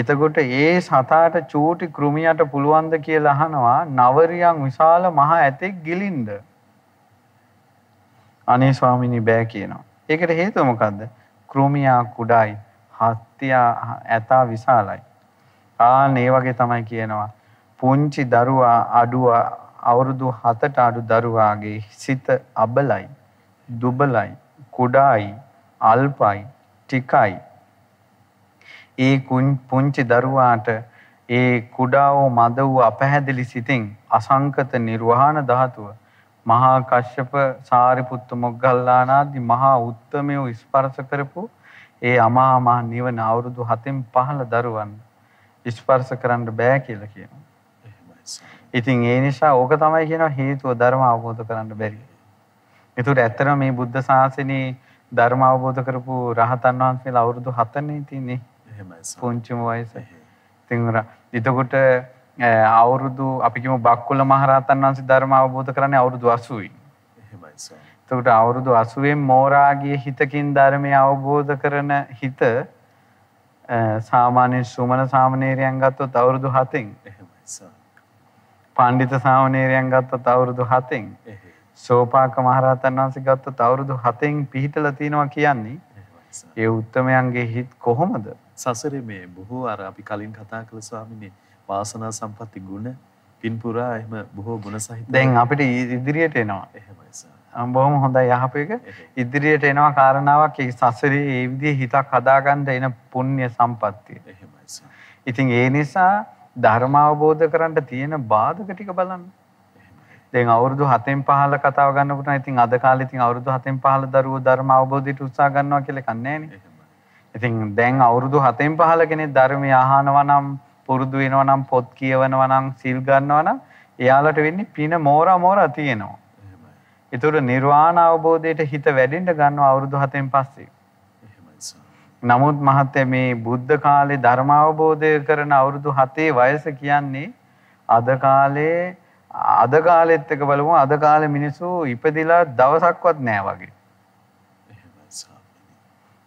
එතකොට ඒ සතාට චූටි කෘමියට පුළුවන්ද කියලා අහනවා නවරියන් විශාල මහ ඇතෙක් ගිලින්ද? අනේ ස්වාමිනී බෑ කියනවා. ඒකට හේතුව මොකද්ද? කෘමියා කුඩායි, හත්තියා ඇතා විශාලයි. ආන් ඒ වගේ තමයි කියනවා. පුංචි දරුවා අඩුව අවුරුදු 7ට අඩු දරුවාගේ සිත අබලයි, දුබලයි, කුඩායි, අල්පයි, ටිකයි. ඒ පුංචි දරුවාට ඒ කුඩා වූ මද වූ අපහැදිලි සිතින් අසංකත නිර්වාණ ධාතුව මහා කශ්‍යප සාරිපුත්ත මොග්ගල්ලානාදී මහා උත්තමයෝ ස්පර්ශ කරපු ඒ අමා මහ නිවන අවුරුදු 7න් 15 දරුවන් ස්පර්ශ කරන්න බෑ කියලා කියනවා. ඉතින් ඒ නිසා ඕක තමයි කියනවා හේතුව ධර්ම අවබෝධ කරන්න බැරි. ඒතර ඇත්තටම මේ බුද්ධ ශාසනයේ ධර්ම අවබෝධ කරපු රහතන් වහන්සේලා අවුරුදු 7නේ තින්නේ. පුංචිම වයස. ඉතින් එතකොට අවුරුදු අපි කියමු බක්කුල මහරහතන් වහන්සේ ධර්ම අවබෝධ කරන්නේ අවුරුදු 80යි. එහෙමයි සර්. එතකොට අවුරුදු 80න් මෝරාගිය හිතකින් ධර්මය අවබෝධ කරන හිත සාමාන්‍ය සුමන සාමණේරයන් ගත්තොත් අවුරුදු 7න් පණ්ඩිත සාමණේරයන් ගත්තොත් අවුරුදු 7න් සෝපාක මහරහතන් වහන්සේ ගත්තොත් අවුරුදු 7න් පිහිටලා තිනවා කියන්නේ ඒ උත්තමයන්ගේ හිත් කොහොමද සසරේ මේ බොහෝ අර අපි කලින් කතා කළ ස්වාමිනේ වාසනා සම්පatti ගුණ පින්පුරා එහෙම බොහෝ ගුණ සහිත දැන් අපිට ඉදිරියට එනවා එහෙමයි සර් බොහොම හොඳයි යහපේක ඉදිරියට එනවා කාරණාවක් ඒ සසරේ ඒ විදිහේ හිතක් හදාගන්න එන පුණ්‍ය සම්පත්තිය. එහෙමයි. ඉතින් ඒ නිසා ධර්ම අවබෝධ කරන්න තියෙන බාධක ටික බලන්න. දැන් අවුරුදු 7න් 15 කතාව ගන්නකොට ඉතින් අද කාලේ ඉතින් අවුරුදු 7න් 15 දරුවෝ ධර්ම අවබෝධයට උත්සාහ ගන්නවා කියලා කන්නේ නෑනේ. ඉතින් දැන් අවුරුදු 7න් 15 කෙනෙක් ධර්මය අහනවා නම් පුරුදු වෙනවා නම් පොත් කියවනවා නම් සිල් ගන්නවා නම් එයාලට වෙන්නේ පින මෝරා මෝරා තියෙනවා. ඒතර නිර්වාණ අවබෝධයට හිත වැඩෙන්න ගන්නවා අවුරුදු 7න් පස්සේ. නමුත් මහත්තයා මේ බුද්ධ කාලේ ධර්ම අවබෝධය කරන අවුරුදු 7 වයස කියන්නේ අද කාලේ අද කාලෙත් එක බලමු අද කාලේ මිනිස්සු ඉපදිලා දවසක්වත් නෑ වගේ.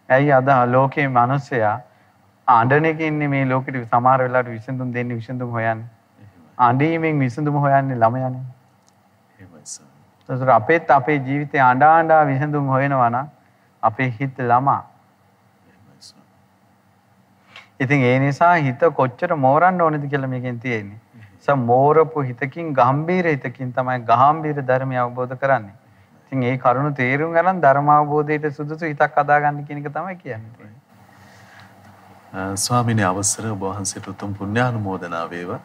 ඇයි අද ලෝකයේ මිනිස්සයා අඬන එක ඉන්නේ මේ ලෝකෙට සමහර වෙලාවට විසඳුම් දෙන්නේ විසඳුම් හොයන්නේ. අඬීමෙන් විසඳුම හොයන්නේ ළමයානේ. එහෙමයි ස්වාමීනි. ඒතර අපේත් අපේ ජීවිතේ අඬා අඬා විසඳුම් හොයනවා නම් අපේ හිත ළමා. ඉතින් ඒ නිසා හිත කොච්චර මෝරන්න ඕනද කියලා මේකෙන් තියෙන්නේ. ස මෝරපු හිතකින් ගම්බීර හිතකින් තමයි ගාම්බීර ධර්මය අවබෝධ කරන්නේ. ඉතින් ඒ කරුණු තේරුම් ගන්න ධර්ම අවබෝධයට සුදුසු හිතක් හදාගන්න කියන එක තමයි කියන්නේ. ස්වාමිනේ අවසර ඔබ වහන්සේට උතුම් පුණ්‍යානුමෝදනා වේවා.